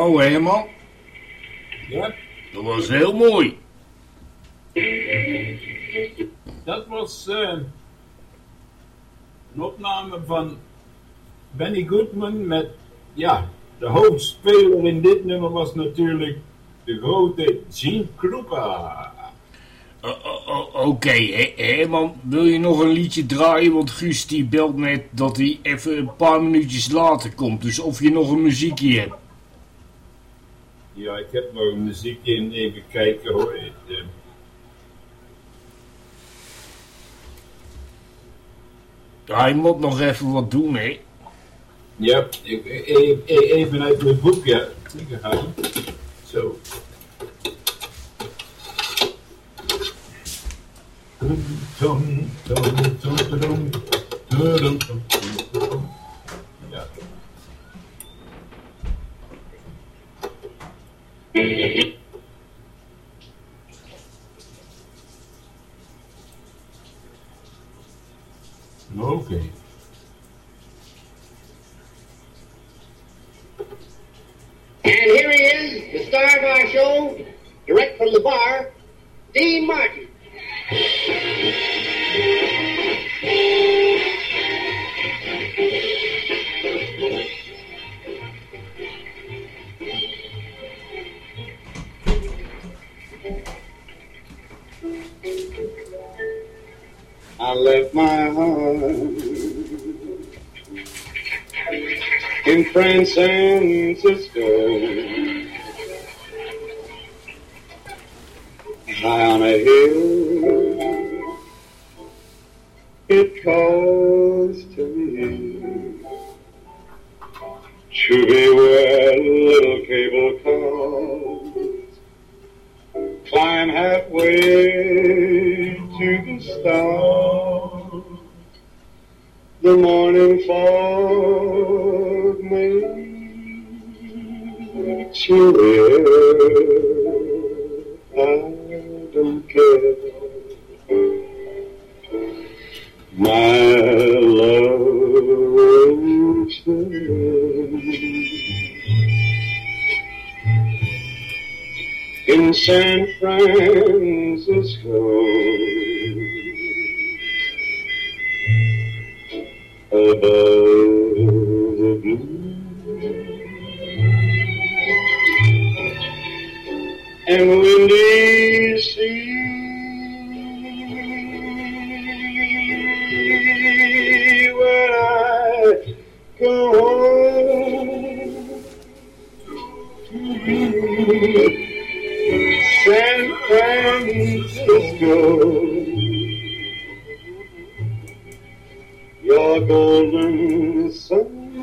Mooi helemaal. Ja, Dat was heel mooi. dat was eh, een opname van Benny Goodman met, ja, de hoofdspeler in dit nummer was natuurlijk de grote Gene Krupa. Oké, hè, Herman, wil je nog een liedje draaien? Want Guus die belt net dat hij even een paar minuutjes later komt. Dus of je nog een muziekje hebt. Ja, ik heb nog een muziekje in, even kijken hoor. Eh, Hij moet nog even wat doen, hè. Ja, ik, even uit mijn boek, ja. Zo. Dum, dum, dum, dum, dum, dum, dum, dum. Oké. And here he is, the star of our show, direct from the bar, Dean Martin. I left my heart in San Francisco. High on a hill, it calls to me to be where little cable cars climb halfway to the stars. The morning fog may chilly. I don't care. My love waits there in San Francisco. Above the blue and windy sea when I go home to San Francisco. Your golden sun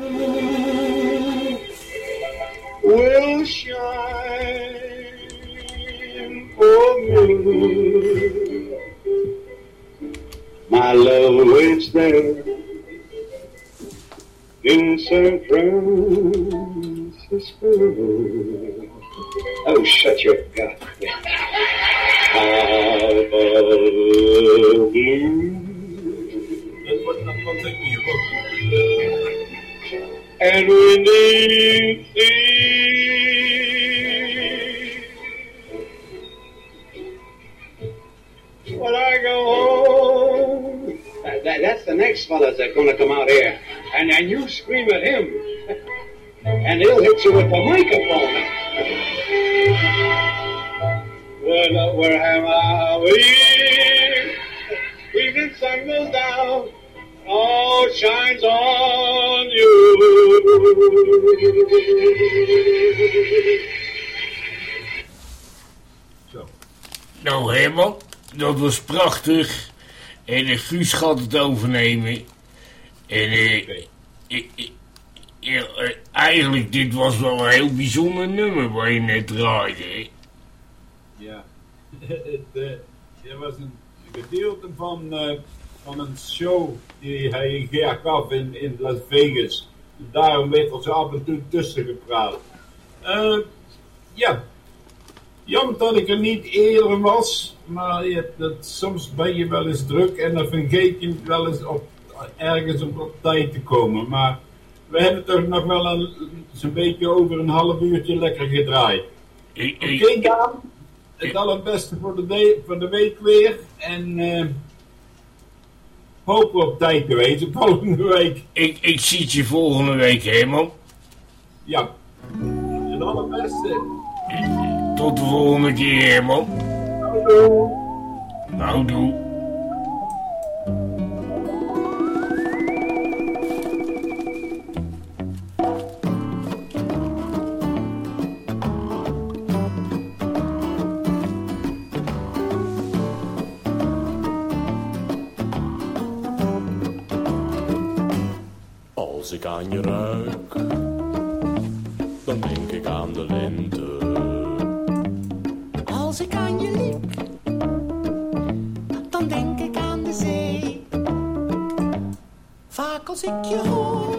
will shine for me. My love waits there in San Francisco. Oh, shut your gut. And windy sea. When I go home, that, that- that's the next fellas that's going to come out here, and and you scream at him, and he'll hit you with the microphone. Well, where am I? We, evening sun goes down all shines on you. Zo. Nou, Herman, dat was prachtig. En de Guus gaat het overnemen. En eh, ik- ik- eh, eigenlijk, dit was wel een heel bijzonder nummer waar je net draaide. Ja. Het was een gedeelte van, eh, van een show die hij gaf in, in Las Vegas. Daarom werd er zo af en toe tussen gepraat. Eh, ja. Jammer dat ik er niet eerder was. Maar je, dat, soms ben je wel eens druk en dan vergeet je wel eens op, ergens op, op tijd te komen. Maar we hebben toch nog wel een, zo'n beetje over een half uurtje lekker gedraaid. Ik, Oké, ik, Daan. Het allerbeste voor de, de- voor de week weer. En eh hopen op tijd te wezen volgende week. ik, ik zie je volgende week, Herman. Ja. Het allerbeste. Tot de volgende keer, Herman. Nou, doe. Als ik aan je ruik, dan denk ik aan de lente. Als ik aan je liek, dan denk ik aan de zee. Vaak als ik je hoor,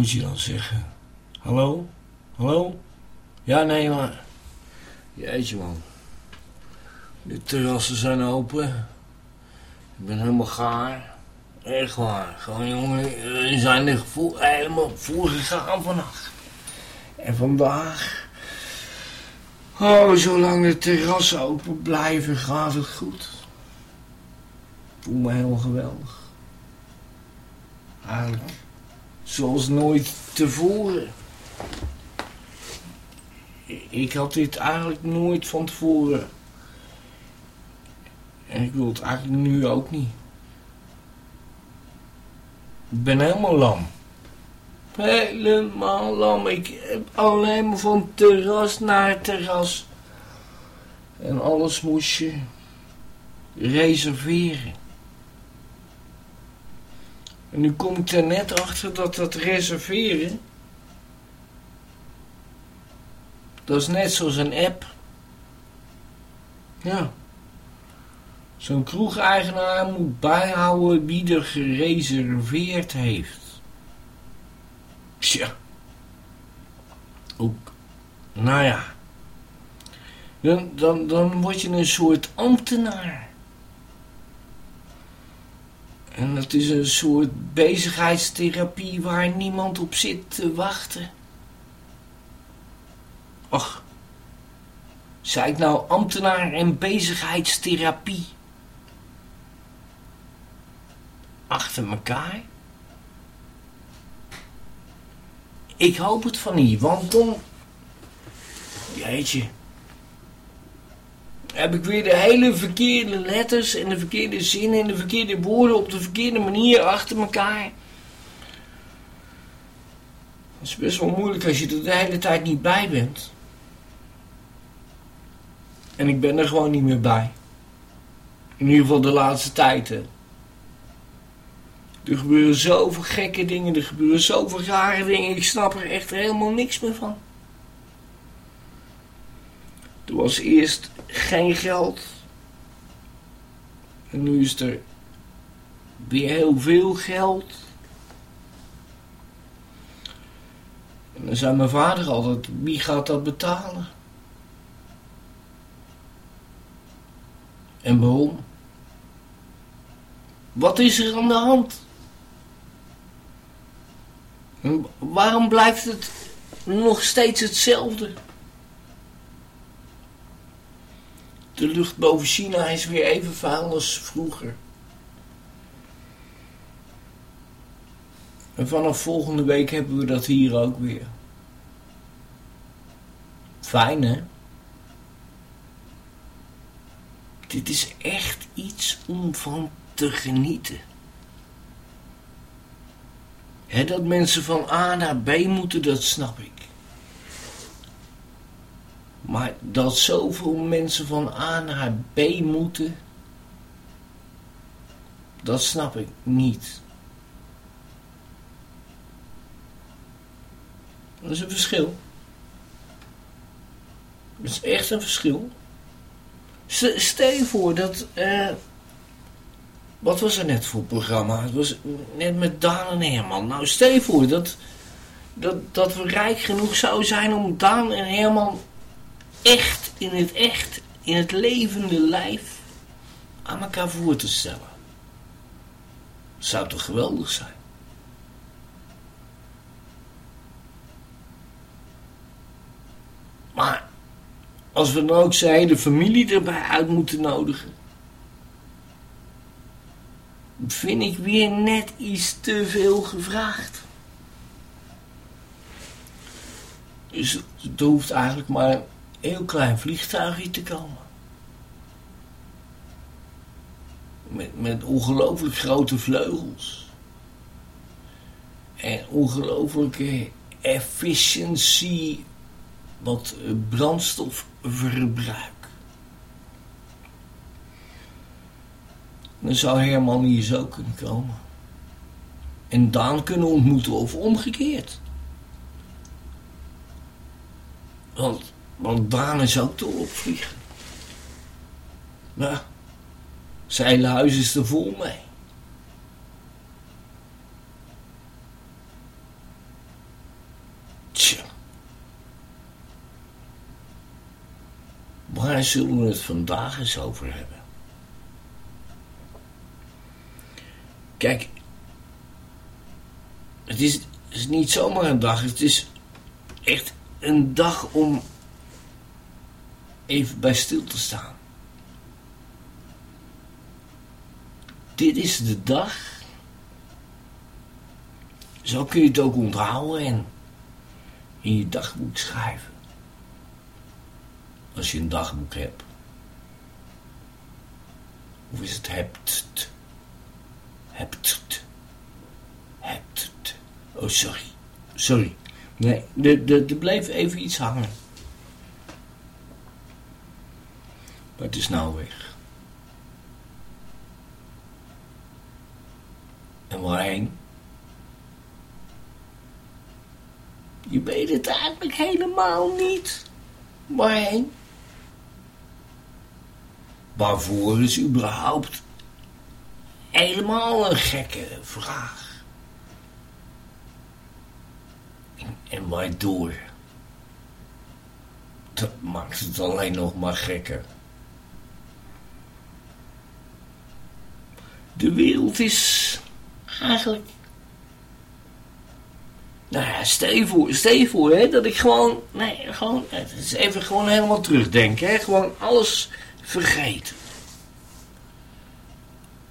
moet je dan zeggen? Hallo? Hallo? Ja, nee, maar... Jeetje, man. De terrassen zijn open. Ik ben helemaal gaar. Echt waar. Gewoon, jongen, we zijn er gevoel, helemaal voorgegaan vannacht. En vandaag... Oh, zolang de terrassen open blijven, gaat het goed. Ik voel me helemaal geweldig. Eigenlijk zoals nooit tevoren. Ik had dit eigenlijk nooit van tevoren. En ik wil het eigenlijk nu ook niet. Ik ben helemaal lam. Helemaal lam. Ik heb alleen maar van terras naar terras. En alles moest je reserveren. En nu kom ik er net achter dat dat reserveren. Dat is net zoals een app. Ja. Zo'n kroegeigenaar moet bijhouden wie er gereserveerd heeft. Tja. Ook. Nou ja. Dan, dan, dan word je een soort ambtenaar. En dat is een soort bezigheidstherapie waar niemand op zit te wachten. Och, zei ik nou ambtenaar en bezigheidstherapie? Achter elkaar? Ik hoop het van niet, want dan... Jeetje. Heb ik weer de hele verkeerde letters en de verkeerde zinnen en de verkeerde woorden op de verkeerde manier achter elkaar. Dat is best wel moeilijk als je er de hele tijd niet bij bent. En ik ben er gewoon niet meer bij. In ieder geval de laatste tijd. Er gebeuren zoveel gekke dingen, er gebeuren zoveel rare dingen. Ik snap er echt helemaal niks meer van. Er was eerst geen geld. En nu is er weer heel veel geld. En dan zei mijn vader altijd, wie gaat dat betalen? En waarom? Wat is er aan de hand? En waarom blijft het nog steeds hetzelfde? De lucht boven China is weer even vuil als vroeger. En vanaf volgende week hebben we dat hier ook weer. Fijn hè? Dit is echt iets om van te genieten. Dat mensen van A naar B moeten, dat snap ik. Maar dat zoveel mensen van A naar B moeten, dat snap ik niet. Dat is een verschil. Dat is echt een verschil. Stel je voor dat. eh, wat was er net voor programma? Het was net met Daan en Herman. Nou, stel je voor dat, dat, dat we rijk genoeg zouden zijn om Daan en Herman echt in het echt, in het levende lijf aan elkaar voor te stellen. Zou toch geweldig zijn? Maar als we dan ook zijn hele familie erbij uit moeten nodigen, vind ik weer net iets te veel gevraagd. Dus er hoeft eigenlijk maar heel klein vliegtuigje te komen. Met, met ongelooflijk grote vleugels. En ongelooflijke efficiëntie wat brandstofverbruik. Dan zou Herman hier zo kunnen komen. En Daan kunnen ontmoeten of omgekeerd. Want, want Daan is ook dol op vliegen. Nou, zijn huis is er vol mee. Tja. Waar zullen we het vandaag eens over hebben? Kijk, het is, het is niet zomaar een dag, het is echt een dag om even bij stil te staan. Dit is de dag. Zo kun je het ook onthouden en in je dagboek schrijven. Als je een dagboek hebt. Of is het hebt? Hebt. Hebt. Oh, sorry. Sorry. Nee, er, bleef even iets hangen. Het is nou weg. En waarheen? Je weet het eigenlijk helemaal niet. Waarheen? Waarvoor is überhaupt helemaal een gekke vraag. En, en waardoor? Dat maakt het alleen nog maar gekker. De wereld is eigenlijk... Nou ja, stel je voor, stel je voor hè, dat ik gewoon... Nee, gewoon... Even gewoon helemaal terugdenken. Hè, gewoon alles vergeten.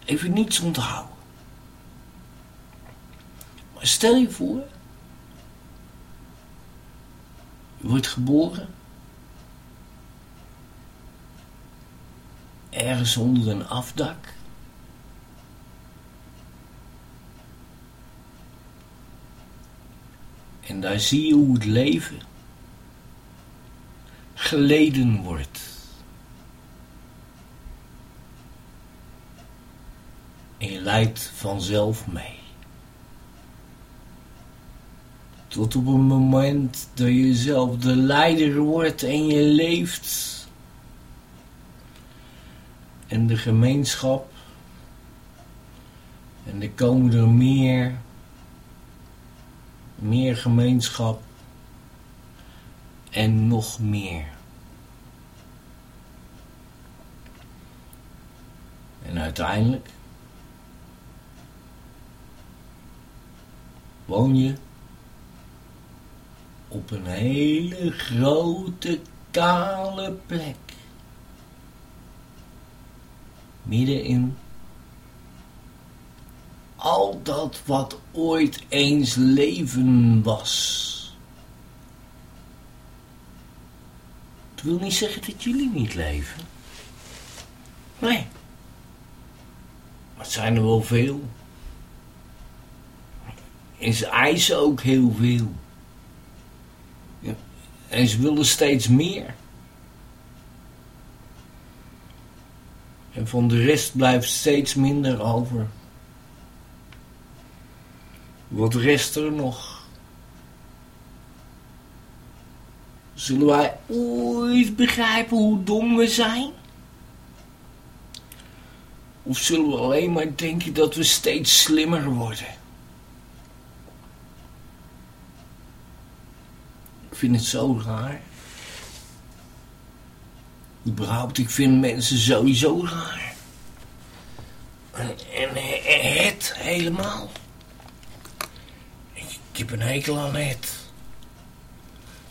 Even niets onthouden. Maar stel je voor... Je wordt geboren. ergens onder een afdak. En daar zie je hoe het leven geleden wordt. En je leidt vanzelf mee. Tot op een moment dat je zelf de leider wordt en je leeft. En de gemeenschap. En er komen er meer. Meer gemeenschap. En nog meer. En uiteindelijk woon je op een hele grote kale plek. Midden in al dat wat ooit eens leven was. Het wil niet zeggen dat jullie niet leven. Nee. Maar het zijn er wel veel. En ze eisen ook heel veel. Ja. En ze willen steeds meer. En van de rest blijft steeds minder over. Wat rest er nog? Zullen wij ooit begrijpen hoe dom we zijn? Of zullen we alleen maar denken dat we steeds slimmer worden? Ik vind het zo raar. Überhaupt, ik vind mensen sowieso raar. En, en, het helemaal. Heb een hekel aan het.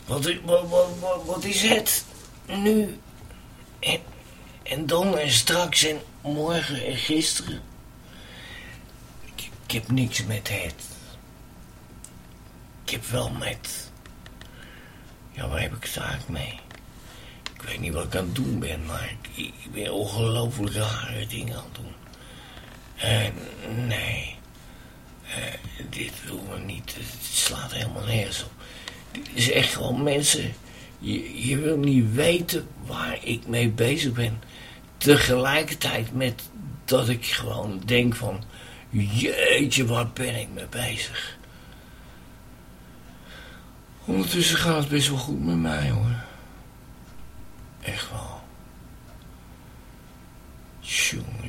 Wat, wat, wat, wat, is het? Nu. En, en dan en straks en morgen en gisteren. Ik, heb niks met het. Ik heb wel met. Ja, waar heb ik eigenlijk mee? Ik weet niet wat ik aan het doen ben, maar ik, ik ben ongelooflijk rare dingen aan het doen. En nee. Eh, dit doen we niet. Het slaat helemaal nergens op. Dit is echt gewoon mensen. Je, je wil niet weten waar ik mee bezig ben. Tegelijkertijd met dat ik gewoon denk van... Jeetje, waar ben ik mee bezig? Ondertussen gaat het best wel goed met mij hoor. Echt wel. Jongen,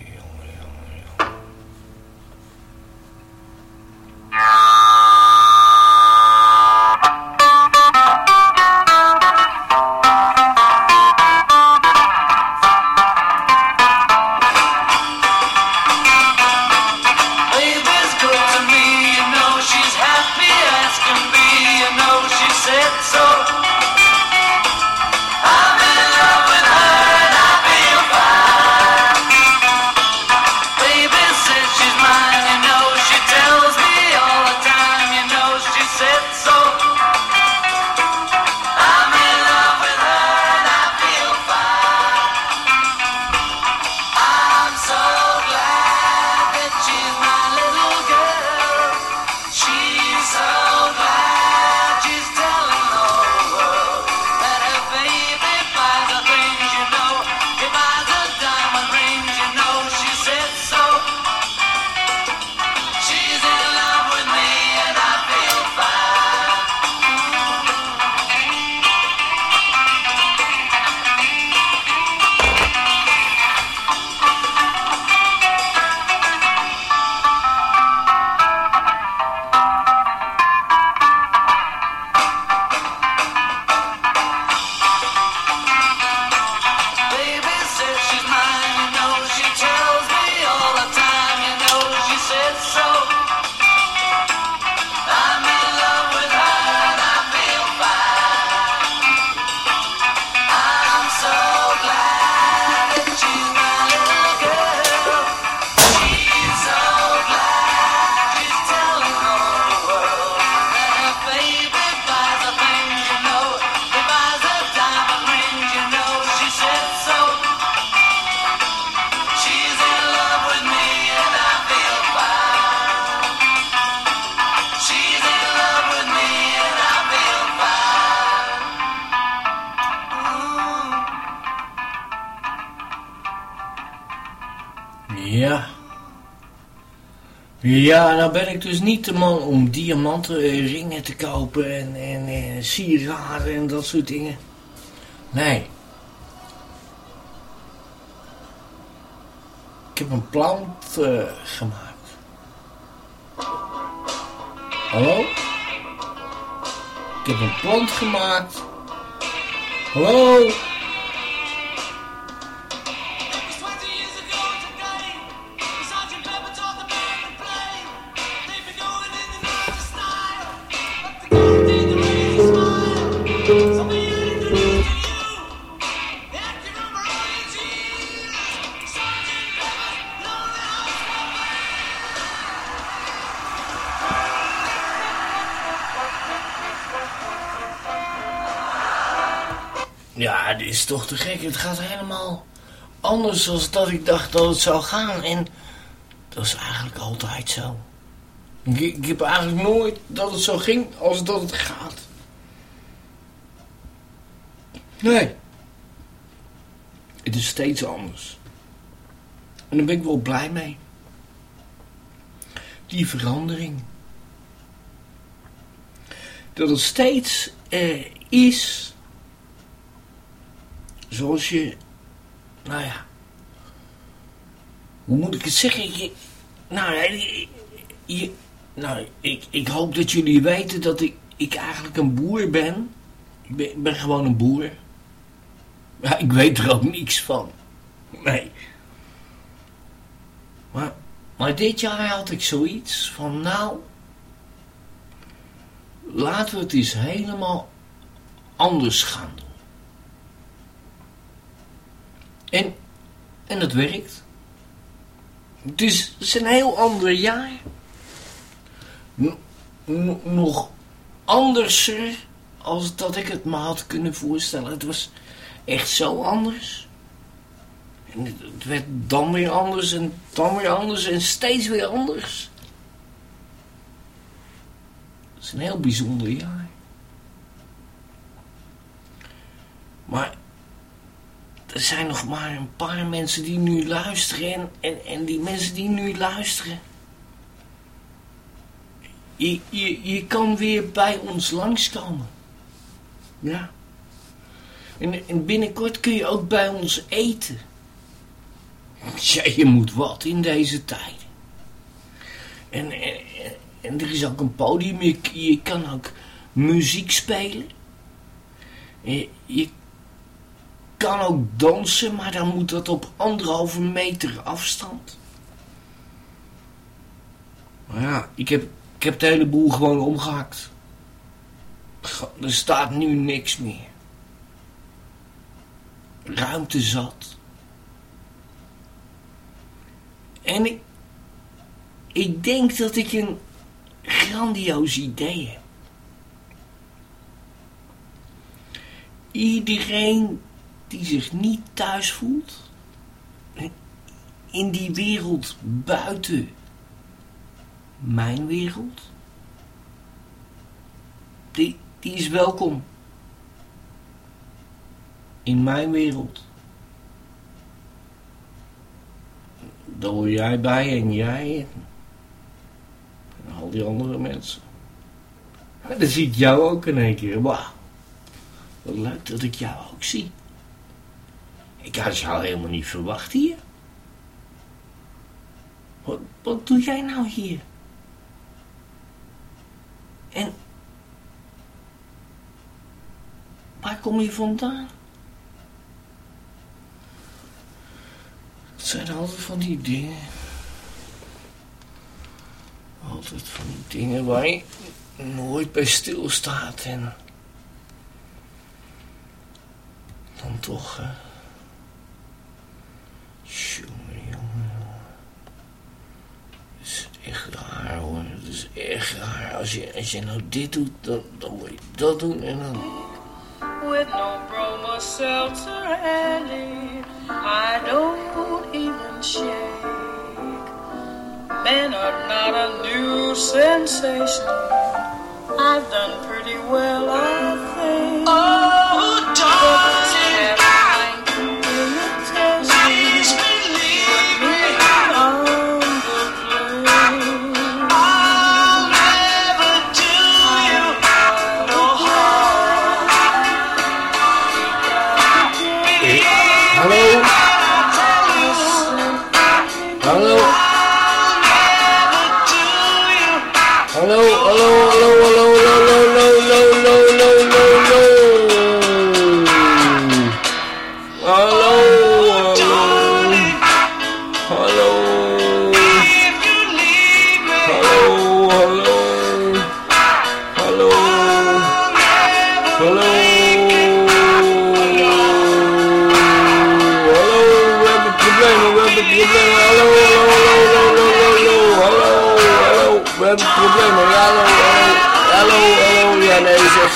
Ja, nou ben ik dus niet de man om diamanten eh, ringen te kopen en, en sieraden en dat soort dingen. Nee. Ik heb een plant eh, gemaakt. Hallo? Ik heb een plant gemaakt. Hallo? Toch te gek. Het gaat helemaal anders dan dat ik dacht dat het zou gaan. En dat is eigenlijk altijd zo. Ik, ik heb eigenlijk nooit dat het zo ging als dat het gaat. Nee. Het is steeds anders. En daar ben ik wel blij mee. Die verandering. Dat het steeds eh, is zoals je, nou ja, hoe moet ik het zeggen? Nou, ja, je, nou ik, ik hoop dat jullie weten dat ik, ik eigenlijk een boer ben. Ik ben, ik ben gewoon een boer. Ja, ik weet er ook niks van. Nee. Maar, maar dit jaar had ik zoiets van, nou, laten we het eens helemaal anders gaan doen. En, en het werkt. Het is, het is een heel ander jaar. Nog anderser als dat ik het me had kunnen voorstellen. Het was echt zo anders. En het werd dan weer anders en dan weer anders en steeds weer anders. Het is een heel bijzonder jaar. Maar er zijn nog maar een paar mensen die nu luisteren. En, en, die mensen die nu luisteren. Je, je, je kan weer bij ons langskomen. Ja. En, en binnenkort kun je ook bij ons eten. Ja, je moet wat in deze tijd. En, en, en- er is ook een podium. Je, je kan ook muziek spelen. Je, je kan ook dansen, maar dan moet dat op anderhalve meter afstand. Maar ja, ik heb, ik heb de hele boel gewoon omgehakt. Er staat nu niks meer. Ruimte zat. En ik, ik denk dat ik een grandioos idee heb. Iedereen die zich niet thuis voelt in die wereld buiten mijn wereld, die, die is welkom in mijn wereld. Daar hoor jij bij en jij en al die andere mensen. En dan zie ik jou ook in één keer. Wauw, wat leuk dat ik jou ook zie. Ik had jou helemaal niet verwacht hier. Wat, doe jij nou hier? En waar kom je vandaan? Het zijn altijd van die dingen. Altijd van die dingen waar je nooit bij stilstaat en dan toch. Jongen, jongen. Het is echt raar hoor. Het is echt raar. Als je, als je nou dit doet, dan, dan moet je dat doen en dan. with no bromo seltzer handy. I don't even shake. Men are not a new sensation. I've done pretty well, I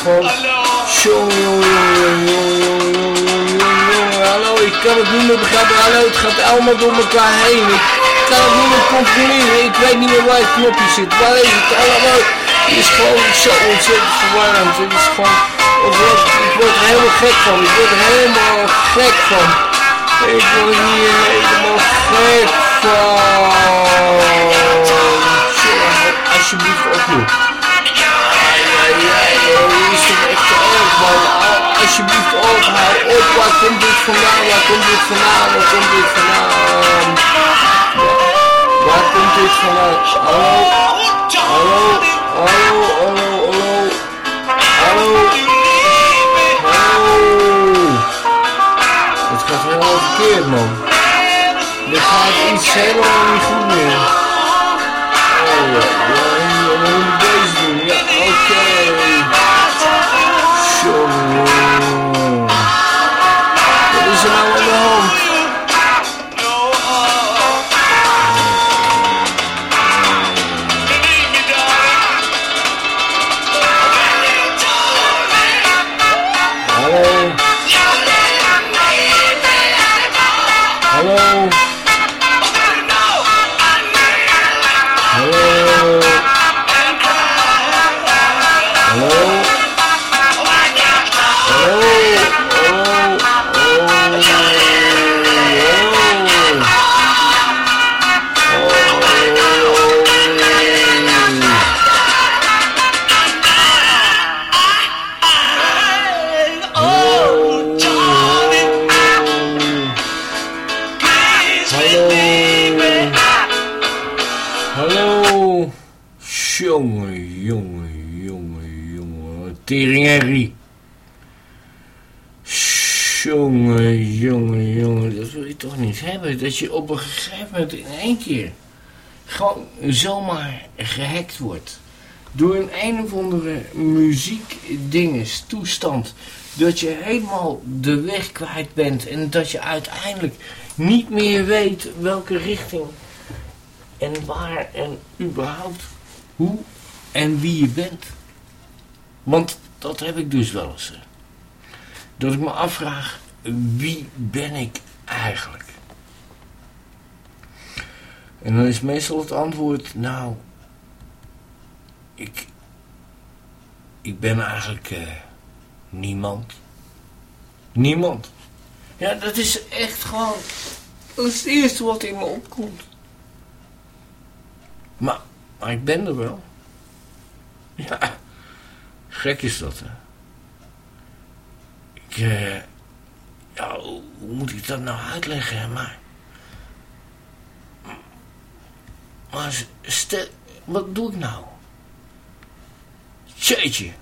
Hallo, ik kan het niet meer begrijpen. Hallo, het gaat allemaal door elkaar heen. Ik kan het niet meer controleren. Ik weet niet meer waar het knopje zit. Waar is het allemaal? Het is gewoon zo ontzettend verwarrend. Het is gewoon... Ik word, ik word er helemaal gek van. Ik word er helemaal gek van. Ik word hier helemaal gek van. Alsjeblieft opnieuw. Alsjeblieft op, hou op. Waar komt dit vandaan? Waar komt dit vandaan? Waar komt dit vandaan? Waar komt dit vandaan? Hallo? Hallo? Hallo? Hallo? Hallo? Hallo? Hallo? Het gaat helemaal verkeerd, man. Dit gaat iets helemaal niet goed meer. Oh ja, ja, hier, dan moet ik deze doen. Ja, oké. Bye. Dat je op een gegeven moment in één keer gewoon zomaar gehackt wordt. Door een een of andere muziekdinges, toestand. Dat je helemaal de weg kwijt bent. En dat je uiteindelijk niet meer weet welke richting en waar en überhaupt hoe en wie je bent. Want dat heb ik dus wel eens. Dat ik me afvraag, wie ben ik eigenlijk? En dan is meestal het antwoord, nou, ik, ik ben eigenlijk eh, niemand. Niemand. Ja, dat is echt gewoon, dat is het eerste wat in me opkomt. Maar, maar ik ben er wel. Ja, gek is dat, hè. Ik, eh, ja, hoe moet ik dat nou uitleggen, maar... Maar stel, wat doe ik nou? Jeetje.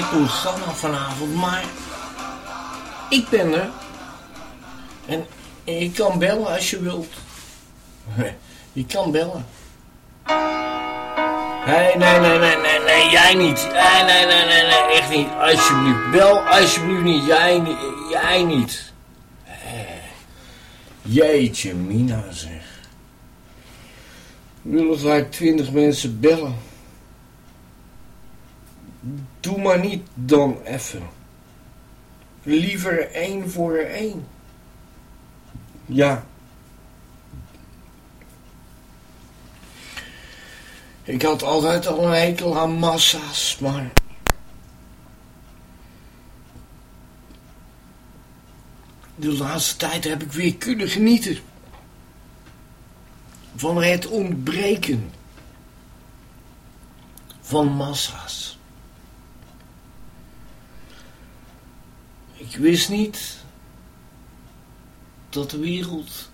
Saai programma vanavond, maar ik ben er. En je kan bellen als je wilt. Je kan bellen. Nee, nee, nee, nee, nee, nee, jij niet. Nee, nee, nee, nee, nee, echt niet. Alsjeblieft, bel alsjeblieft niet. Jij, niet- jij niet. Jeetje, Mina zeg. Willen gelijk twintig mensen bellen. Doe maar niet dan even. Liever één voor één. Ja. Ik had altijd al een hekel aan massa's, maar... De laatste tijd heb ik weer kunnen genieten. Van het ontbreken. Van massa's. Ik wist niet dat de wereld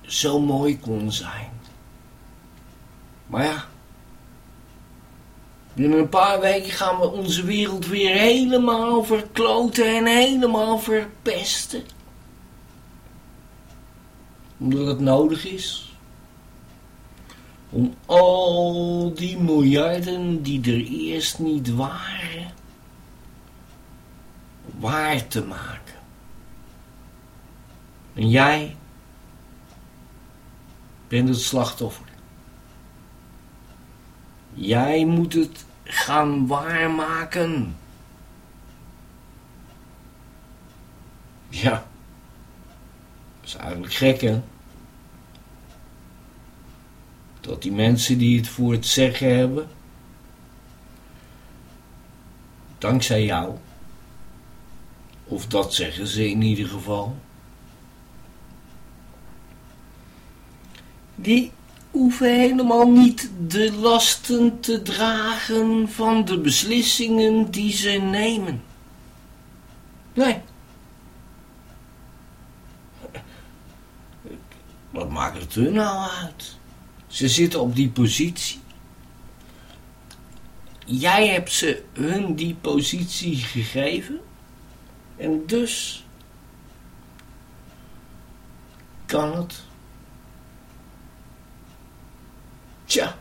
zo mooi kon zijn. Maar ja, binnen een paar weken gaan we onze wereld weer helemaal verkloten en helemaal verpesten. Omdat het nodig is om al die miljarden die er eerst niet waren, waar te maken. En jij bent het slachtoffer. Jij moet het gaan waarmaken. Ja. Dat is eigenlijk gek, hè? Dat die mensen die het voor het zeggen hebben, dankzij jou, of dat zeggen ze in ieder geval, die hoeven helemaal niet de lasten te dragen van de beslissingen die ze nemen. Nee. Wat maakt het hun nou uit? Ze zitten op die positie. Jij hebt ze hun die positie gegeven. En dus kan het. Tja.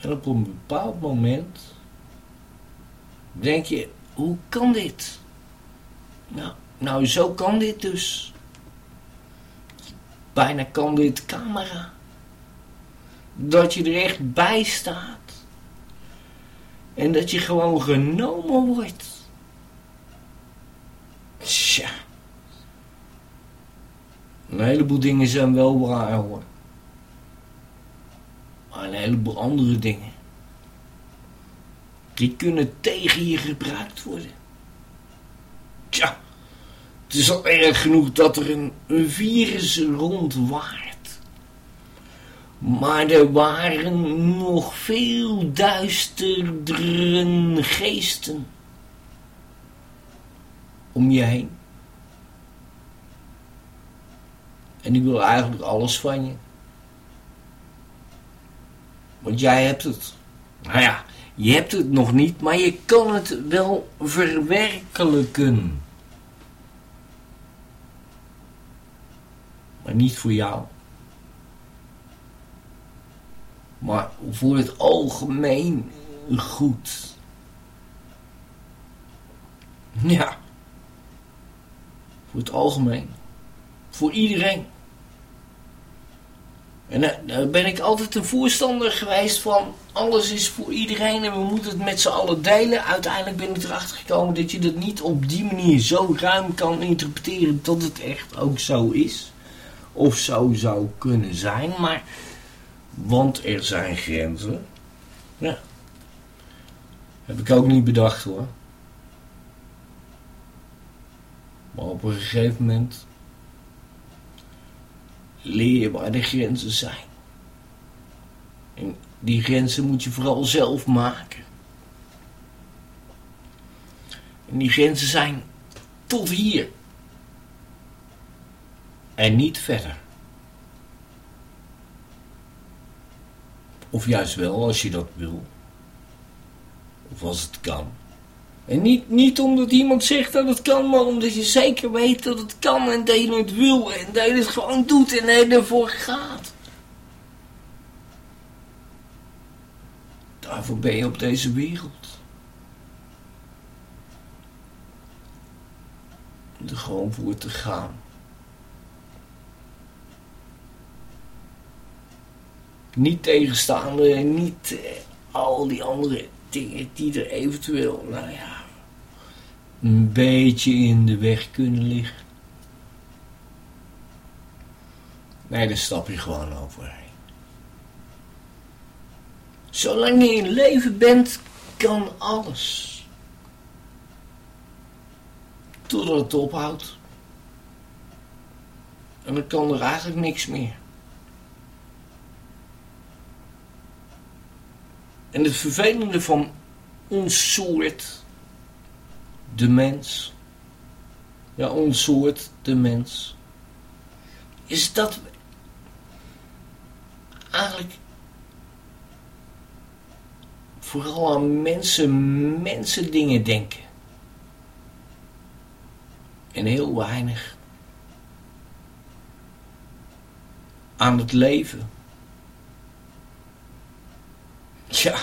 En op een bepaald moment denk je, hoe kan dit? Nou, nou zo kan dit dus. Bijna kan dit camera. Dat je er echt bij staat. En dat je gewoon genomen wordt. Tja. Een heleboel dingen zijn wel waar hoor. Maar een heleboel andere dingen. Die kunnen tegen je gebruikt worden. Tja. Het is al erg genoeg dat er een, virus rondwaart. Maar er waren nog veel duisterdere geesten om je heen. En die wil eigenlijk alles van je. Want jij hebt het. Nou ja, je hebt het nog niet, maar je kan het wel verwerkelijken. Maar niet voor jou. Maar voor het algemeen goed. Ja. Voor het algemeen. Voor iedereen. En daar- ben ik altijd een voorstander geweest van alles is voor iedereen en we moeten het met z'n allen delen. Uiteindelijk ben ik erachter gekomen dat je dat niet op die manier zo ruim kan interpreteren dat het echt ook zo is. Of zo zou kunnen zijn, maar want er zijn grenzen. Ja. Heb ik ook niet bedacht hoor. Maar op een gegeven moment leer je waar de grenzen zijn. En die grenzen moet je vooral zelf maken. En die grenzen zijn tot hier. En niet verder. Of juist wel als je dat wil. Of als het kan. En niet, niet omdat iemand zegt dat het kan, maar omdat je zeker weet dat het kan en dat je het wil en dat je het gewoon doet en dat je ervoor gaat. Daarvoor ben je op deze wereld. Om er gewoon voor te gaan. Niet tegenstaande en niet eh, al die andere dingen die er eventueel, nou ja, een beetje in de weg kunnen liggen. Nee, daar stap je gewoon overheen. Zolang je in leven bent, kan alles. Totdat het ophoudt. En dan kan er eigenlijk niks meer. En het vervelende van ons soort, de mens, ja, ons soort, de mens, is dat eigenlijk vooral aan mensen, mensen dingen denken. En heel weinig aan het leven. Tja.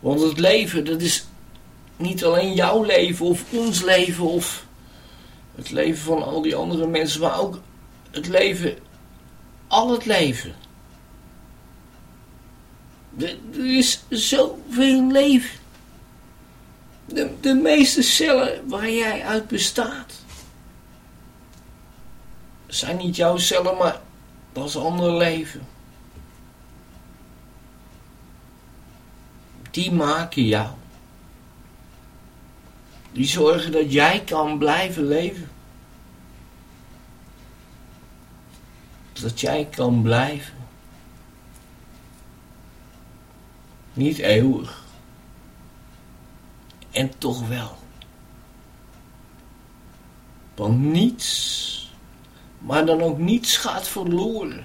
Want het leven, dat is niet alleen jouw leven of ons leven of het leven van al die andere mensen, maar ook het leven, al het leven. Er er is zoveel leven. De, de meeste cellen waar jij uit bestaat zijn niet jouw cellen, maar dat is ander leven. Die maken jou. Die zorgen dat jij kan blijven leven. Dat jij kan blijven. Niet eeuwig. En toch wel. Want niets, maar dan ook niets gaat verloren.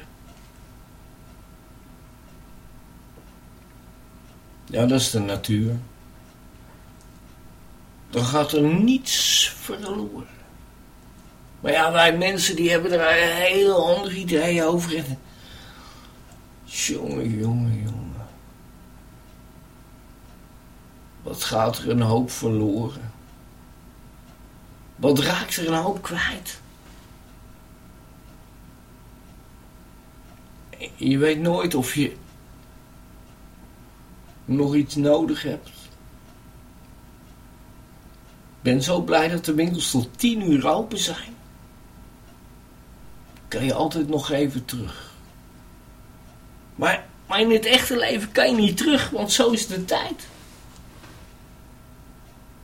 Ja, dat is de natuur. Dan gaat er niets verloren. Maar ja, wij mensen die hebben er een heel ander idee over. En... Jongen, jongen, jongen. Wat gaat er een hoop verloren? Wat raakt er een hoop kwijt? Je weet nooit of je nog iets nodig hebt. Ben zo blij dat de winkels tot tien uur open zijn. Kan je altijd nog even terug. Maar, maar in het echte leven kan je niet terug, want zo is de tijd.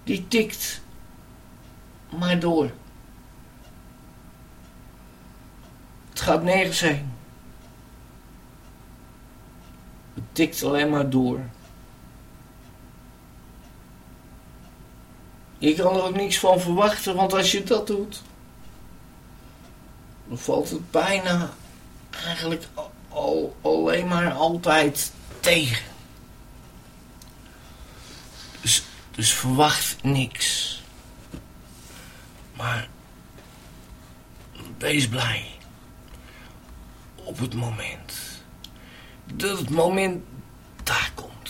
Die tikt maar door. Het gaat nergens heen. Het tikt alleen maar door. Je kan er ook niks van verwachten, want als je dat doet, dan valt het bijna eigenlijk al- al, alleen maar altijd tegen. Dus, dus verwacht niks. Maar wees blij. Op het moment. Dat het moment daar komt.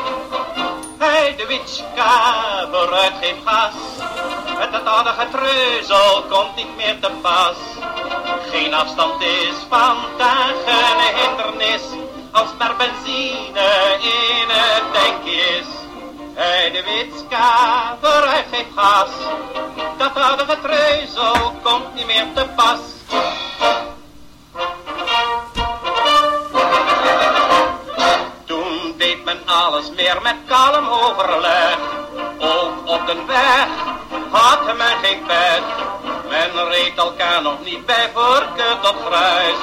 Hij de witska vooruit gas. Met het oude getreuzel komt niet meer te pas. Geen afstand is vandaag een hindernis. Als maar benzine in het tankje is. Hij de witska vooruit gas. Dat oude getreuzel komt niet meer te pas. Alles meer met kalm overleg. Ook op de weg had men geen pet. Men reed elkaar nog niet bij voorkeur tot gruis.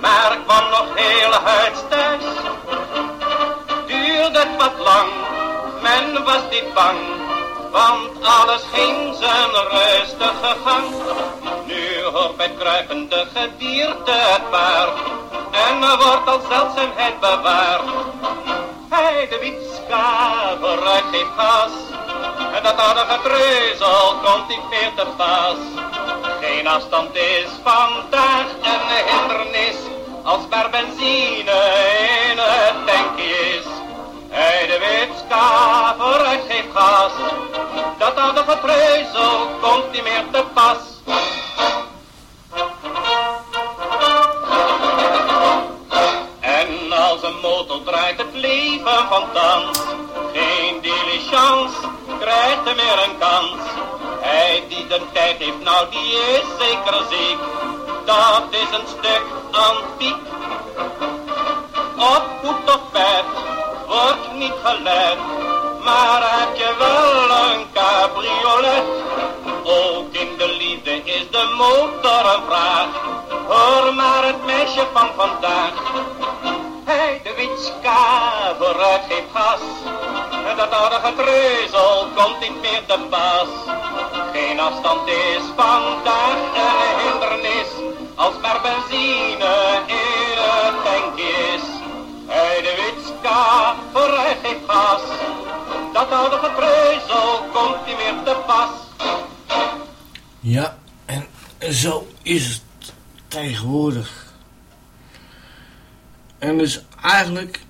Maar kwam nog heel huids thuis. Duurde het wat lang, men was niet bang. Want alles ging zijn rustige gang. Nu hoort bij kruipende gedierte het paard. En wordt als zeldzaamheid bewaard. Hij de witska vooruit geeft gas. En dat oude getreuzel komt meer te pas. Geen afstand is vandaag een hindernis. Als maar benzine in het tankje is. Hij de witska vooruit geeft gas. Dat oude getreuzel komt niet meer te pas. Een motor draait het leven van dans. Geen diligence krijgt er meer een kans. Hij die de tijd heeft, nou die is zeker ziek. Dat is een stuk antiek. Op goed of bed wordt niet gelet. Maar heb je wel een cabriolet? Ook in de liefde is de motor een vraag. Hoor maar het meisje van vandaag. Hij de witska vooruit geeft gas. En dat oude getreuzel komt niet meer te pas. Geen afstand is vandaag een hindernis. Als maar benzine in het tankje is. Hij de witska vooruit geeft gas. Dat oude getreuzel komt niet meer te pas. Ja, en zo is het tegenwoordig. En is eigenlijk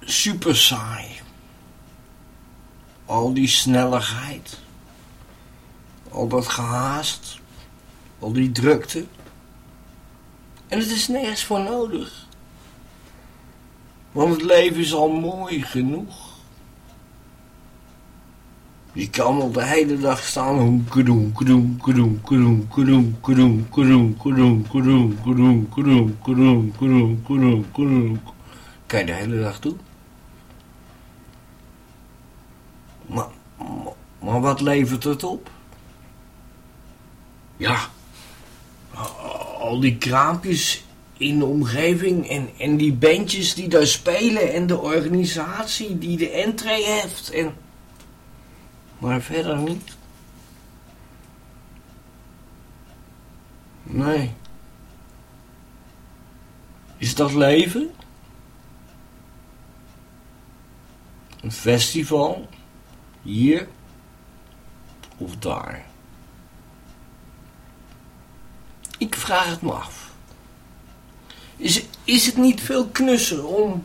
super saai. Al die snelligheid. Al dat gehaast. Al die drukte. En het is nergens voor nodig. Want het leven is al mooi genoeg. Je kan al de hele dag staan. Kadoem, kadoem, kadoem, kadoem, kadoem, kadoem, kadoem, kadoem, kadoem, kadoem, kadoem, kadoem, kadoem, kadoem, kadoem. Kan je de hele dag doen. Maar, maar, maar wat levert het op? Ja, al die kraampjes in de omgeving en, en die bandjes die daar spelen en de organisatie die de entree heeft en... Maar verder niet. Nee. Is dat leven? Een festival? Hier? Of daar? Ik vraag het me af. Is, is het niet veel knusser om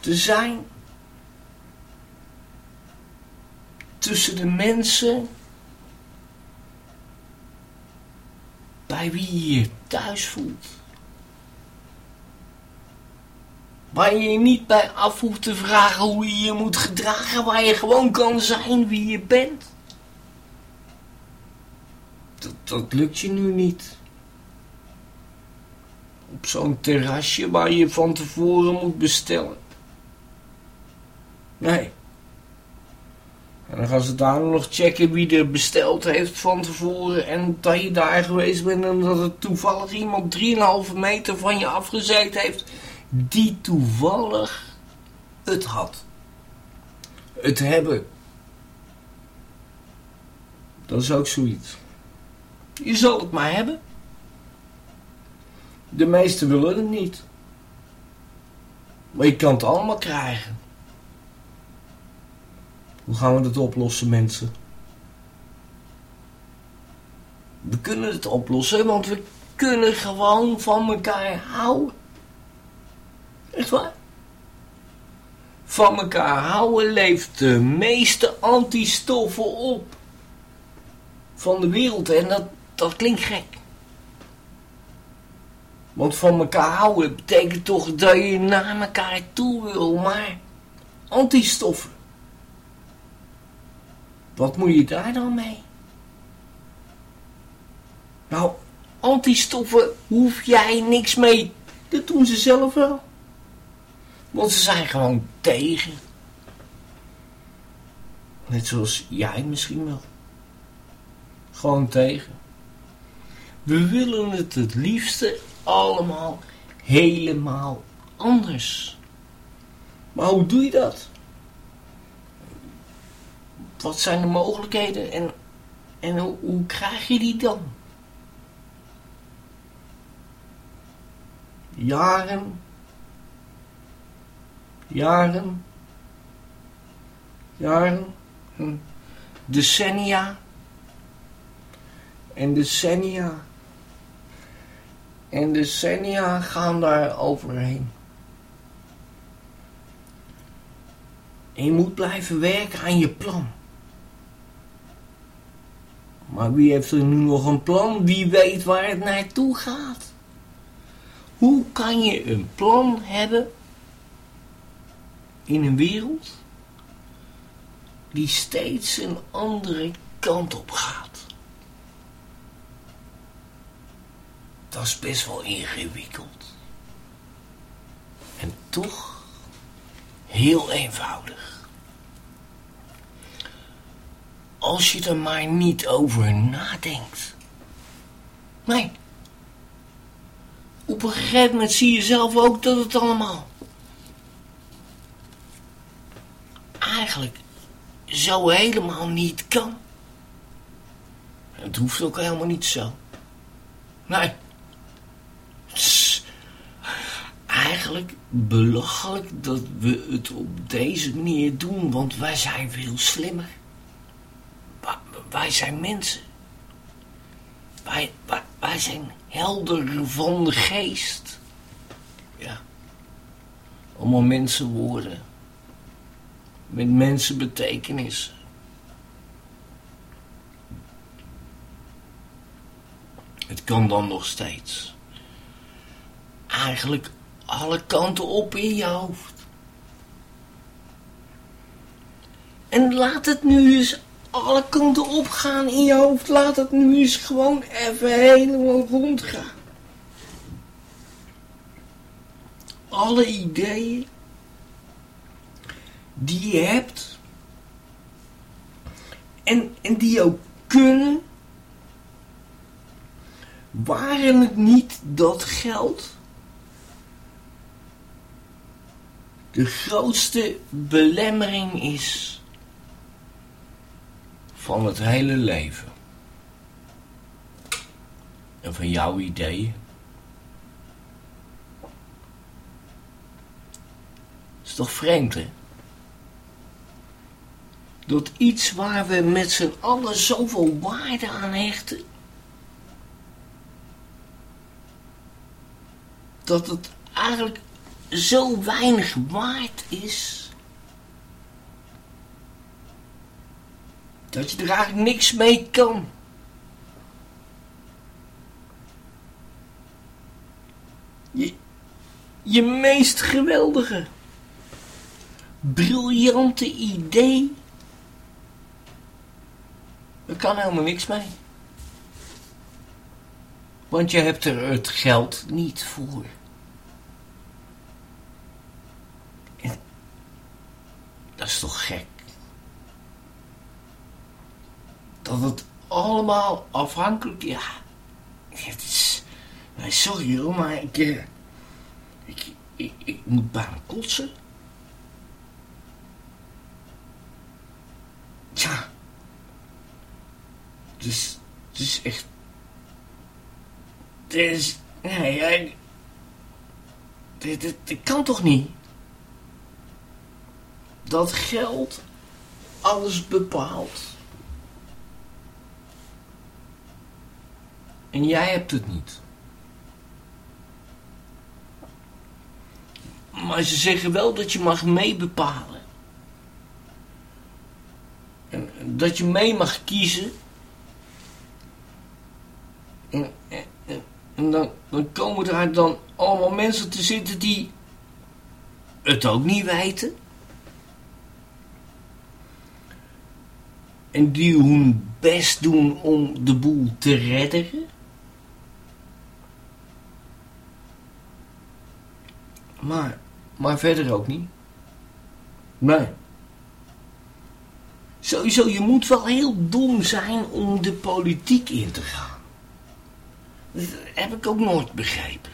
te zijn tussen de mensen bij wie je je thuis voelt. Waar je je niet bij af hoeft te vragen hoe je je moet gedragen, waar je gewoon kan zijn wie je bent. dat, dat lukt je nu niet. Op zo'n terrasje waar je van tevoren moet bestellen. Nee. En dan gaan ze daar nog checken wie er besteld heeft van tevoren. En dat je daar geweest bent en dat er toevallig iemand 3,5 meter van je afgezeten heeft. Die toevallig het had. Het hebben. Dat is ook zoiets. Je zal het maar hebben. De meesten willen het niet. Maar je kan het allemaal krijgen. Hoe gaan we dat oplossen, mensen? We kunnen het oplossen, want we kunnen gewoon van elkaar houden. Echt waar? Van elkaar houden leeft de meeste antistoffen op van de wereld. En dat, dat klinkt gek. Want van elkaar houden betekent toch dat je naar elkaar toe wil, maar antistoffen. Wat moet je daar dan mee? Nou, antistoffen hoef jij niks mee. Dat doen ze zelf wel. Want ze zijn gewoon tegen. Net zoals jij misschien wel. Gewoon tegen. We willen het het liefste allemaal helemaal anders. Maar hoe doe je dat? Wat zijn de mogelijkheden en, en hoe, hoe krijg je die dan? Jaren, jaren, jaren, hm, decennia en decennia en decennia gaan daar overheen. En je moet blijven werken aan je plan. Maar wie heeft er nu nog een plan? Wie weet waar het naartoe gaat? Hoe kan je een plan hebben in een wereld die steeds een andere kant op gaat? Dat is best wel ingewikkeld. En toch heel eenvoudig. Als je er maar niet over nadenkt. Nee. Op een gegeven moment zie je zelf ook dat het allemaal eigenlijk zo helemaal niet kan. Het hoeft ook helemaal niet zo. Nee. Eigenlijk belachelijk dat we het op deze manier doen, want wij zijn veel slimmer. Wij zijn mensen. Wij, wij, wij zijn helder van de geest. Ja. Allemaal mensenwoorden. Met mensenbetekenis. Het kan dan nog steeds. Eigenlijk alle kanten op in je hoofd. En laat het nu eens alle kanten opgaan in je hoofd. Laat het nu eens gewoon even helemaal rondgaan. Alle ideeën die je hebt. En, en die ook kunnen. Waren het niet dat geld de grootste belemmering is van het hele leven. En van jouw ideeën. is toch vreemd, hè? Dat iets waar we met z'n allen zoveel waarde aan hechten, dat het eigenlijk zo weinig waard is, dat je er eigenlijk niks mee kan. Je, je meest geweldige, briljante idee, er kan helemaal niks mee. Want je hebt er het geld niet voor. En dat is toch gek? Dat het allemaal afhankelijk... Ja, het is... Sorry hoor, maar ik, eh, ik, ik, ik moet bijna kotsen. Ja. Dus, het is echt... Dit is... Nee, ik... Dit, dit, dit kan toch niet? Dat geld alles bepaalt. En jij hebt het niet. Maar ze zeggen wel dat je mag meebepalen. En dat je mee mag kiezen. En, en, dan, dan komen daar dan allemaal mensen te zitten die het ook niet weten. En die hun best doen om de boel te redderen. Maar, maar verder ook niet. Nee. Sowieso, je moet wel heel dom zijn om de politiek in te gaan. Dat heb ik ook nooit begrepen.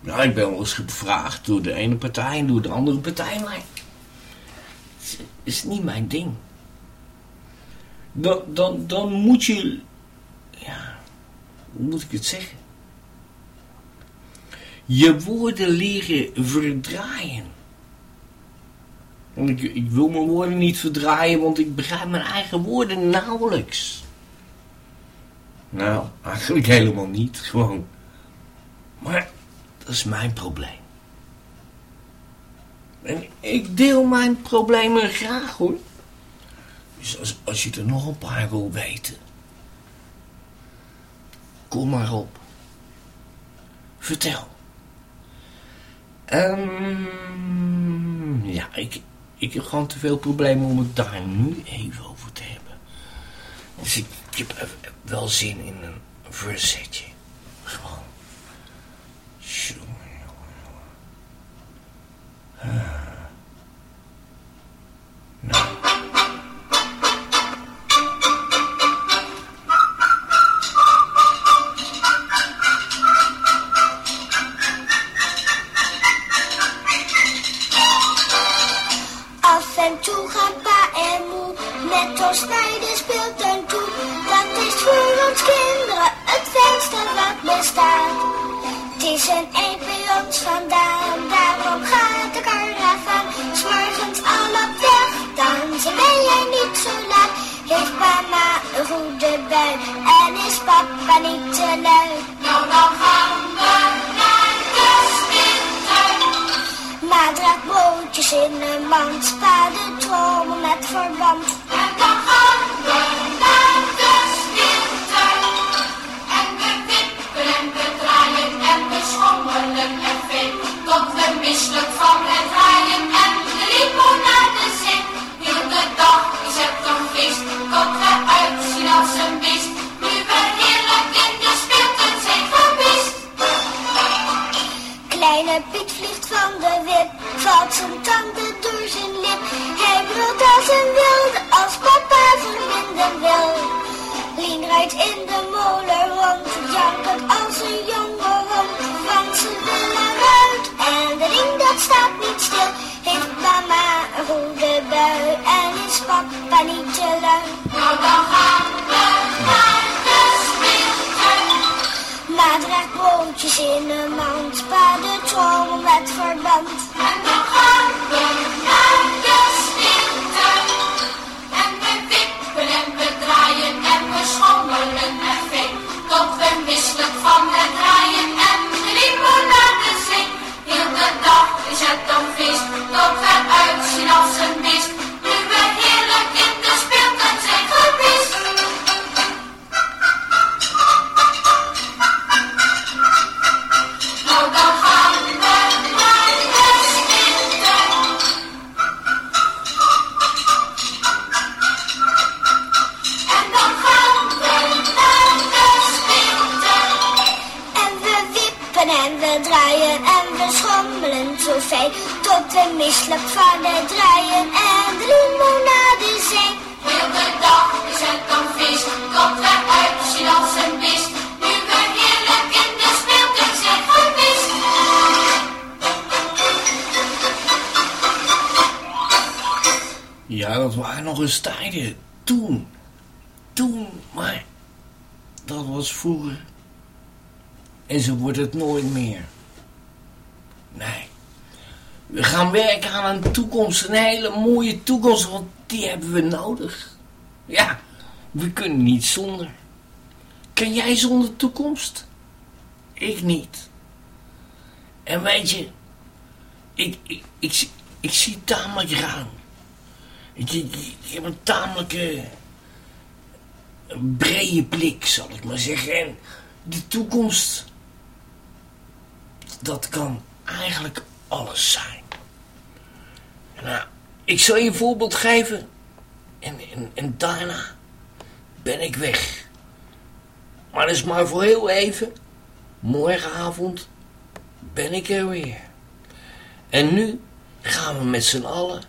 Ja, ik ben wel eens gevraagd door de ene partij en door de andere partij, maar... Het is- niet mijn ding. Dan, dan, dan moet je... Ja, hoe moet ik het zeggen? Je woorden leren verdraaien. En ik, ik wil mijn woorden niet verdraaien, want ik begrijp mijn eigen woorden nauwelijks. Nou, eigenlijk helemaal niet, gewoon. Maar dat is mijn probleem. En ik deel mijn problemen graag hoor. Dus als, als je er nog een paar wil weten, kom maar op. Vertel. Ehm, ja, ik, ik heb gewoon te veel problemen om het daar nu even over te hebben. Dus ik, heb wel zin in een verzetje. Gewoon. Jongen, jongen, jongen. Toekomst, een hele mooie toekomst, want die hebben we nodig. Ja, we kunnen niet zonder. Kan jij zonder toekomst? Ik niet. En weet je, ik, ik, ik, ik zie tamelijk ruim. Ik, ik, een tamelijke een brede blik, zal ik maar zeggen. En de toekomst, dat kan eigenlijk alles zijn. Nou, ik zal je een voorbeeld geven. En, en, daarna ben ik weg. Maar dat is maar voor heel even. Morgenavond ben ik er weer. En nu gaan we met z'n allen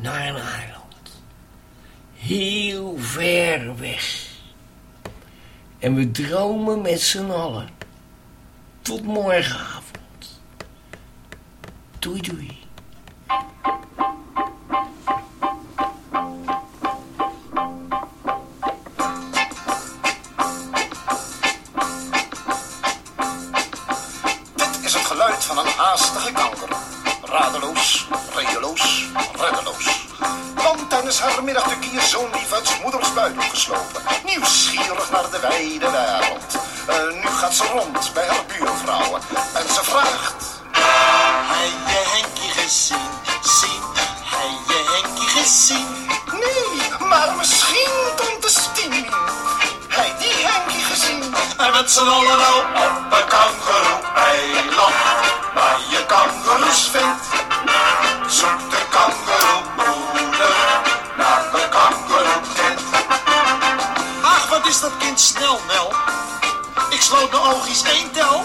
naar een eiland. Heel ver weg. En we dromen met z'n allen. Tot morgenavond. Doei doei. Reddeloos. Want tijdens haar middagdukje zo'n lief uit 's moeders geslopen. Nieuwsgierig naar de wijde wereld. Eh, nu gaat ze rond bij haar buurvrouwen. En ze vraagt... Hij je Henkie gezien, zien, hij je Henkie gezien. Nee, maar misschien tante Stien. Hij die Henkie gezien. En met z'n allen nou op een kangeroe-eiland. Waar je kangeroes vindt. Zoek de Dat kind snel, Mel. Ik sloot mijn oogjes één tel.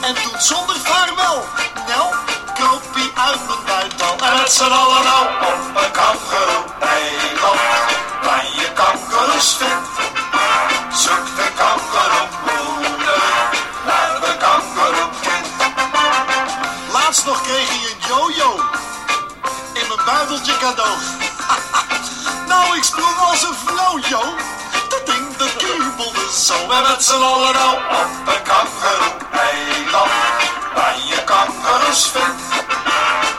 En toen zonder vaarwel, Nel, kroop hij uit mijn buital. En met z'n allen nou op een kangeroe-eiland. Waar je kangeroes vindt. Zoek de kangeroemoeder naar de kangeroekind. Laatst nog kreeg hij een jojo in mijn buideltje cadeau. nou, ik sprong als een vloojo. Kriebelde zo. En met z'n allen nou op een kangeroe-eiland. Waar je kangeroes vindt.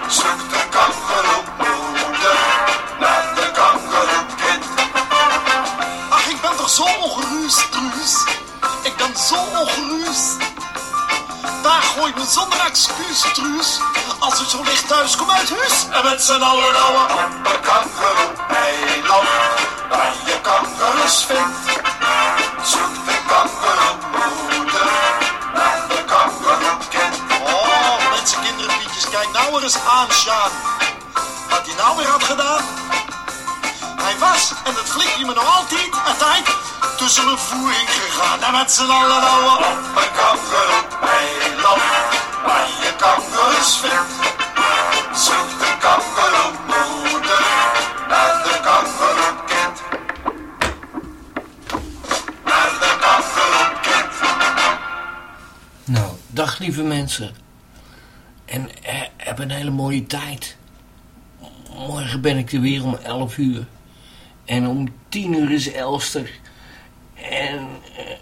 Zoek de kangeroemoeder naar de kangeroekind. Ach, ik ben toch zo ongerust, Truus. Ik ben zo ongerust. Daar gooit me zonder excuus, Truus. Als ik zo licht thuis kom uit huis. En met z'n allen nou op een kangeroe-eiland. Waar je kangeroes vindt. Zoek de kangeroemoeder naar de kangeroekind. Oh, mensen, kinderen, pietjes, kijk nou er eens aan, Sjaan. Wat hij nou weer had gedaan. Hij was, en dat flikt hij me nog altijd, een tijd tussen mijn voering gegaan. En met z'n allen nou op een kangeroe-eiland. Waar je kangeroes vindt. Zoek de kangeroemoeder lieve mensen. En eh, heb een hele mooie tijd. Morgen ben ik er weer om 11 uur. En om 10 uur is Elster. En eh,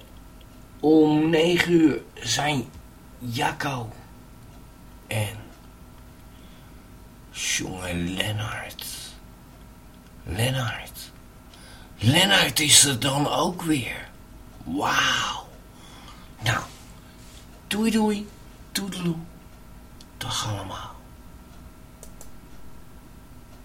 om 9 uur zijn Jacco. En jongen Lennart. Lennart. Lennart is er dan ook weer. Wauw. Nou, doei doei. Toedeloe. Dag allemaal.